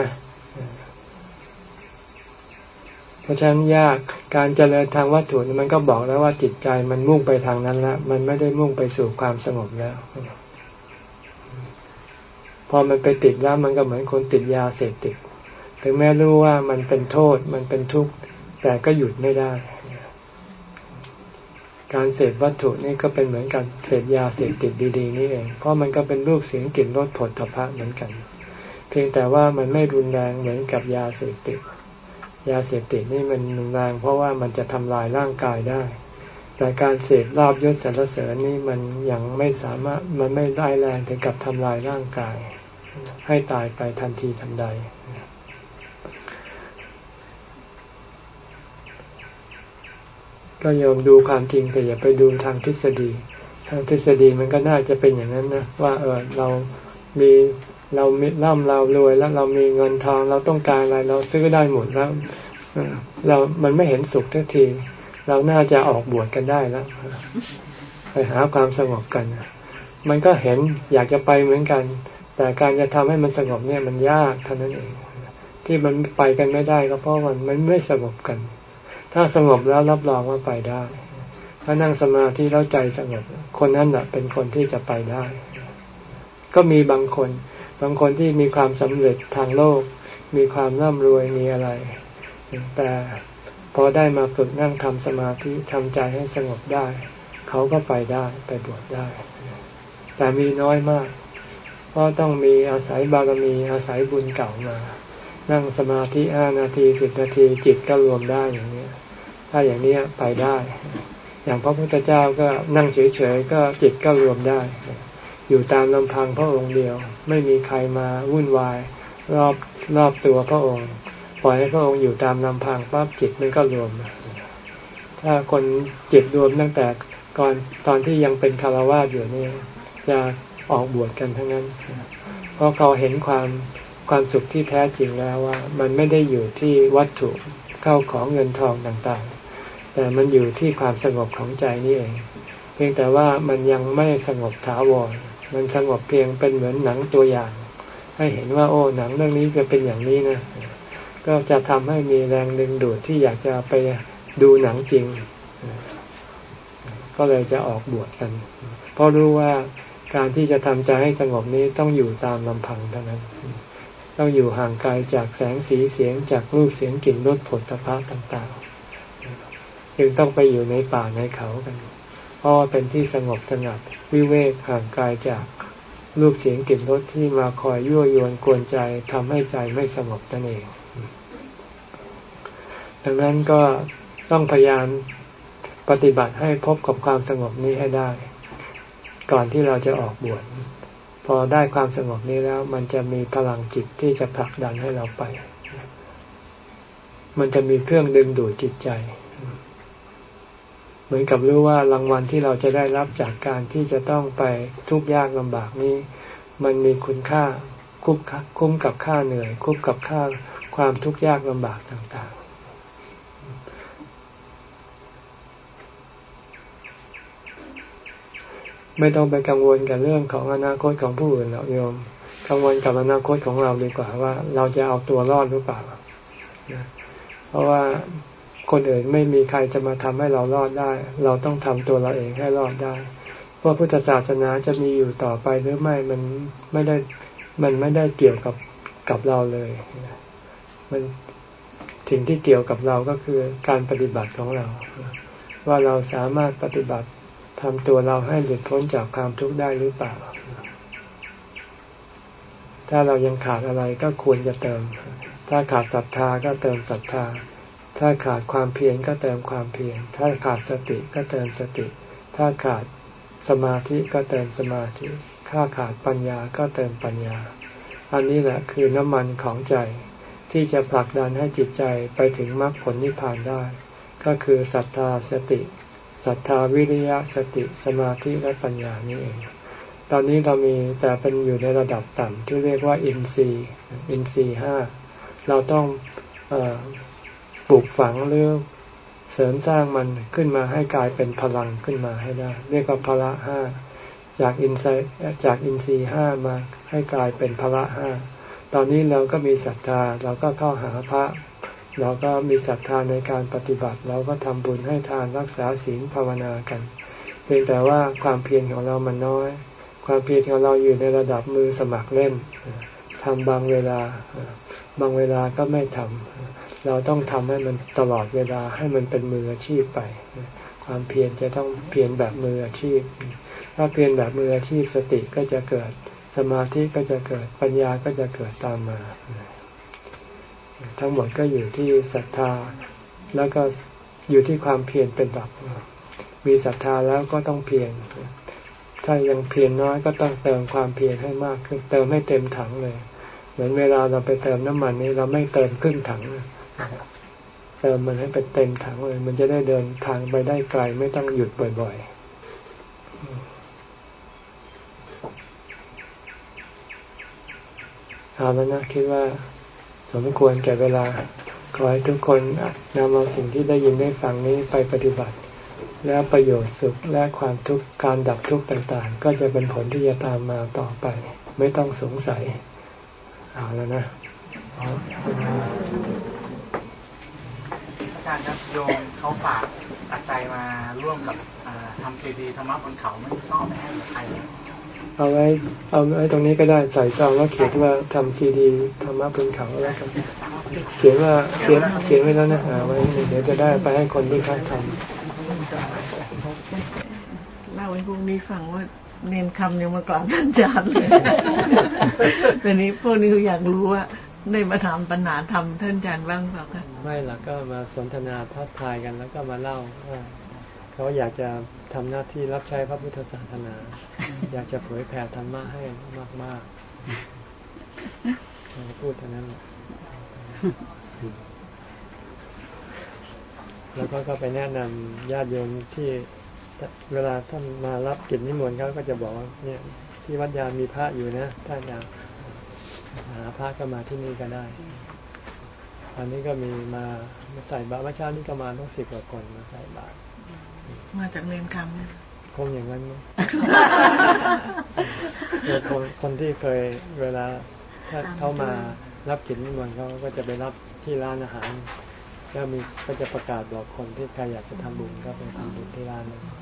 S1: เพราะฉะนั้นยากการเจริญทางวัตถุมันก็บอกแล้วว่าจิตใจมันมุ่งไปทางนั้นแล้วมันไม่ได้มุ่งไปสู่ความสงบแล้ว พอมันไปติดแล้วมันก็เหมือนคนติดยาเสพติด ถึงแม้รู้ว่ามันเป็นโทษมันเป็นทุกข์แต่ก็หยุดไม่ได้ การเสพวัตถุนี่ก็เป็นเหมือนกันเสพยาเสพติดดี ๆ นี่เอง เพราะมันก็เป็นรูปเสียงกลิ่นรสผลตภะเหมือนกัน เพียงแต่ว่ามันไม่รุนแรงเหมือนกับยาเสพติด ยาเสพติดนี่มันรุนแรงเพราะว่ามันจะทำลายร่างกายได้ แต่การเสพลาบยศสรรเสริญนี่มันยังไม่สามารถมันไม่ได้แรงถึงกับทำลายร่างกาย ให้ตายไปทันทีทันใดก็ยอมดูความจริงแต่อย่าไปดูทางทฤษฎี ทางทฤษฎีมันก็น่าจะเป็นอย่างนั้นนะว่าเออเรามี เรามีร่ำเรารวยแล้วเรามีเงินทองเราต้องการอะไรเราซื้อได้หมดแล้วเรา มันไม่เห็นสุขทันที เราน่าจะออกบวชกันได้แล้ว ไปหาความสงบกัน มันก็เห็นอยากจะไปเหมือนกัน แต่การจะทำให้มันสงบเนี่ยมันยากเท่านั้นเอง ที่มันไปกันไม่ได้ก็เพราะมันมันไม่สงบกัน ถ้าสงบแล้วรับรองว่าไปได้ ถ้านั่งสมาธิแล้วใจสงบ คนนั้นแหละเป็นคนที่จะไปได้ ก็มีบางคน บางคนที่มีความสำเร็จทางโลก มีความร่ำรวยมีอะไร แต่พอได้มาฝึกนั่งทำสมาธิทำใจให้สงบได้ เขาก็ไปได้ไปบวชได้ แต่มีน้อยมาก เพราะต้องมีอาศัยบารมีอาศัยบุญเก่ามา นั่งสมาธิห้านาทีสิบนาทีจิตก็รวมได้อย่างนี้ถ้าอย่างนี้ไปได้ อย่างพระพุทธเจ้าก็นั่งเฉยๆก็จิตก็รวมได้ อยู่ตามลำพังพระองค์เดียว ไม่มีใครมาวุ่นวาย รอบรอบตัวพระองค์ ปล่อยให้พระองค์อยู่ตามลำพังปั๊บจิตมันก็รวม ถ้าคนจิตรวมตั้งแต่ก่อนตอนที่ยังเป็นคารวะอยู่นี่จะออกบวชกันทั้งนั้น เพราะเขาเห็นความความสุขที่แท้จริงแล้วว่า มันไม่ได้อยู่ที่วัตถุเข้าของเงินทองต่างๆ แต่มันอยู่ที่ความสงบของใจนี่เอง เพียงแต่ว่ามันยังไม่สงบถาวร มันสงบเพียงเป็นเหมือนหนังตัวอย่าง ให้เห็นว่าโอ้หนังเรื่องนี้จะเป็นอย่างนี้นะ ก็จะทำให้มีแรงดึงดูดที่อยากจะไปดูหนังจริง ก็เลยจะออกบวชกัน เพราะรู้ว่าการที่จะทำใจให้สงบนี้ต้องอยู่ตามลำพังเท่านั้น ต้องอยู่ห่างไกลจากแสงสีเสียงจากรูปเสียงกลิ่นรสผลตภะต่างๆ จึงต้องไปอยู่ในป่าในเขากัน เพราะเป็นที่สงบสงัดวิเวกห่างไกลจากรูปเสียงกลิ่นรสที่มาคอยยั่วยวนกวนใจทำให้ใจไม่สงบนั่นเอง ดังนั้นก็ต้องพยายามปฏิบัติให้พบกับความสงบนี้ให้ได้ ก่อนที่เราจะออกบวชพอได้ความสงบนี้แล้วมันจะมีพลังจิตที่จะผลักดันให้เราไป มันจะมีเครื่องดึงดูดจิตใจ เหมือนกับรู้ว่ารางวัลที่เราจะได้รับจากการที่จะต้องไปทุกข์ยากลำบากนี้ มันมีคุณค่าคุ้มคุ้มกับค่าเหนื่อย คุ้มกับค่าความทุกข์ยากลำบากต่างๆ ไม่ต้องไปกังวลกับเรื่องของอนาคตของผู้อื่นหรอกโยมกังวลกับอนาคตของเราดีกว่าว่า เราจะเอาตัวรอดหรือเปล่า เพราะว่า คนอื่นไม่มีใครจะมาทำให้เรารอดได้ เราต้องทำตัวเราเองให้รอดได้ว่าพุทธศาสนาจะมีอยู่ต่อไปหรือไม่มันไม่ได้มันไม่ได้เกี่ยวกับกับเราเลยมันสิ่งที่เกี่ยวกับเราก็คือการปฏิบัติของเรา ว่าเราสามารถปฏิบัติทำตัวเราให้หลุดพ้นจากความทุกข์ได้หรือเปล่า ถ้าเรายังขาดอะไรก็ควรจะเติม ถ้าขาดศรัทธาก็เติมศรัทธา ถ้าขาดความเพียรก็เติมความเพียร ถ้าขาดสติก็เติมสติ ถ้าขาดสมาธิก็เติมสมาธิ ถ้าขาดปัญญาก็เติมปัญญา อันนี้แหละคือน้ำมันของใจ ที่จะผลักดันให้จิตใจไปถึงมรรคผลนิพพานได้ ก็คือศรัทธาสติศรัทธาวิริยะสติสมาธิและปัญญานี่เอง ตอนนี้เรามีแต่เป็นอยู่ในระดับต่ำที่เรียกว่าอินทรีย์อินทรีย์ห้าเราต้องอ ปลูกฝังหรือเสริมสร้างมันขึ้นมาให้กลายเป็นพลังขึ้นมาให้ได้ เรียกว่าพละห้าจากอินไซจากอินทรีห้ามาให้กลายเป็นพละห้าตอนนี้เราก็มีศรัทธาเราก็เข้าหาพระ เราก็มีศรัทธาในการปฏิบัติ เราก็ทำบุญให้ทานรักษาศีลภาวนากัน เพียงแต่ว่าความเพียรของเรามันน้อย ความเพียรของเราอยู่ในระดับมือสมัครเล่นทำบางเวลา บางเวลาก็ไม่ทำ เราต้องทำให้มันตลอดเวลาให้มันเป็นมืออาชีพไป ความเพียรจะต้องเพียรแบบมืออาชีพ ถ้าเพียรแบบมืออาชีพสติก็จะเกิดสมาธิก็จะเกิดปัญญาก็จะเกิดตามมา ทั้งหมดก็อยู่ที่ศรัทธาแล้วก็อยู่ที่ความเพียรเป็นหลักมีศรัทธาแล้วก็ต้องเพียรถ้ายังเพียรน้อยก็ต้องเติมความเพียรให้มากขึ้น เติมให้เต็มถังเลย เหมือนเวลาเราไปเติมน้ำมันนี้เราไม่เติมครึ่งถัง เติมมันให้เป็นเต็มถังเลย มันจะได้เดินทางไปได้ไกลไม่ต้องหยุดบ่อย ๆ เอาแล้วนะคิดว่า สมควรแก่เวลา ขอให้ทุกคนนำเอาสิ่งที่ได้ยินได้ฟังนี้ไปปฏิบัติ แล้วประโยชน์สุขและความทุกข์การดับทุกข์ต่าง ๆ ก็จะเป็นผลที่จะตามมาต่อไป ไม่ต้องสงสัย เอาแล้วนะ
S4: จารย์ครับโยมเขาฝากปัจจัยมาร่วมกับอ่าทำซีดีธรรมะบนเขาไม่ชอบไม่ให้ใครเลย
S1: เอาไว้เอาไว้ตรงนี้ก็ได้ใส่ซองแล้วเขียนว่าทำซีดีธรรมะบนเขาแล้วกันเขียนว่าเขียนเขียนไว้แล้วนะหาไว้เดี๋ยวจะได้ไปให้คนที่เขาทำ
S3: เล่าให้พวกนี้ฟังว่าเนนคำยังมากราบท่านอาจารย์เลยแต่นี้พวกนี้ก็อยากรู้ว่า ได้มาถามปัญหาทำท่านอาจารย์บ้างเปล่าคะ
S1: ไม่หรอกก็มาสนทนาทักทายกันแล้วก็มาเล่าว่าเขาอยากจะทำหน้าที่รับใช้พระพุทธศาสนา อยากจะเผยแผ่ธรรมะให้มากๆพูดเท่านั้นแหละแล้วก็ก็ไปแนะนำญาติโยมที่เวลาท่านมารับกิจนิมนต์เขาก็จะบอกว่าเนี่ยที่วัดยามีพระอยู่นะถ้านอยาก หาพระก็มาที่นี่ก็ได้อันนี้ก็มีมามาใส่บาตรเมื่อเช้านี้ก็มาต้องสิบกว่าคนมาใส่บาตร
S3: มาจากเนนคำเนี่ย
S1: คงอย่างนั้นมั้งเออคนคนที่เคยเวลาถ้าเข้ามารับกิจนิมนต์เขาก็จะไปรับที่ร้านอาหารก็มีก็จะประกาศบอกคนที่ใครอยากจะทำบุญก็ไปทำบุญที่ร้านนั้นเห็น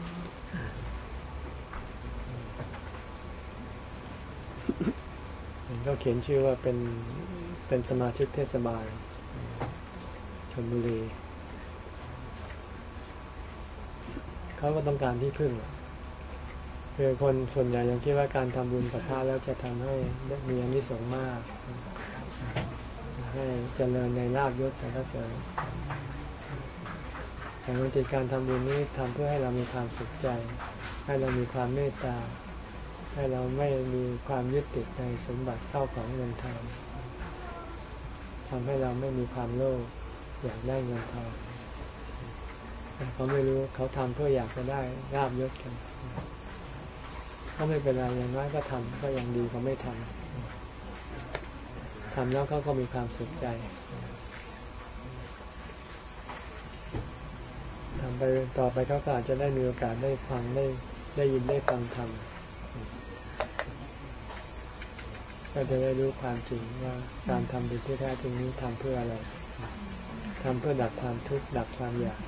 S1: ก็เขียนชื่อว่าเป็นเป็นสมาชิกเทศบาลชลบุรีเขาก็ต้องการที่พึ่งคือคนส่วนใหญ่ยังคิดว่าการทำบุญกับพระแล้วจะทำให้มีอานิสงส์มาก ให้เจริญในลาบยศสรรเสริญแต่บางทีการทำบุญนี้ทำเพื่อให้เรามีความสุขใจ ให้เรามีความเมตตา ให้เราไม่มีความยึดติดในสมบัติเข้าของเงินทองทำให้เราไม่มีความโลภอยากได้เงินทองเขาไม่รู้เขาทำเพื่ออยากจะได้ลาบยศกันก็ไม่เป็นไรอย่างน้อยก็ทำก็ยังดีกว่าไม่ทำทำแล้วเขาก็มีความสุขใจทำไปต่อไปเขาก็อาจจะได้มีโอกาสได้ฟังได้ได้ยินได้ฟังธรรม ก็จะได้รู้ความจริงว่าการทำบุญที่แท้จริงนี้ทำเพื่ออะไรทำเพื่อดับความทุกข์ดับความอยาก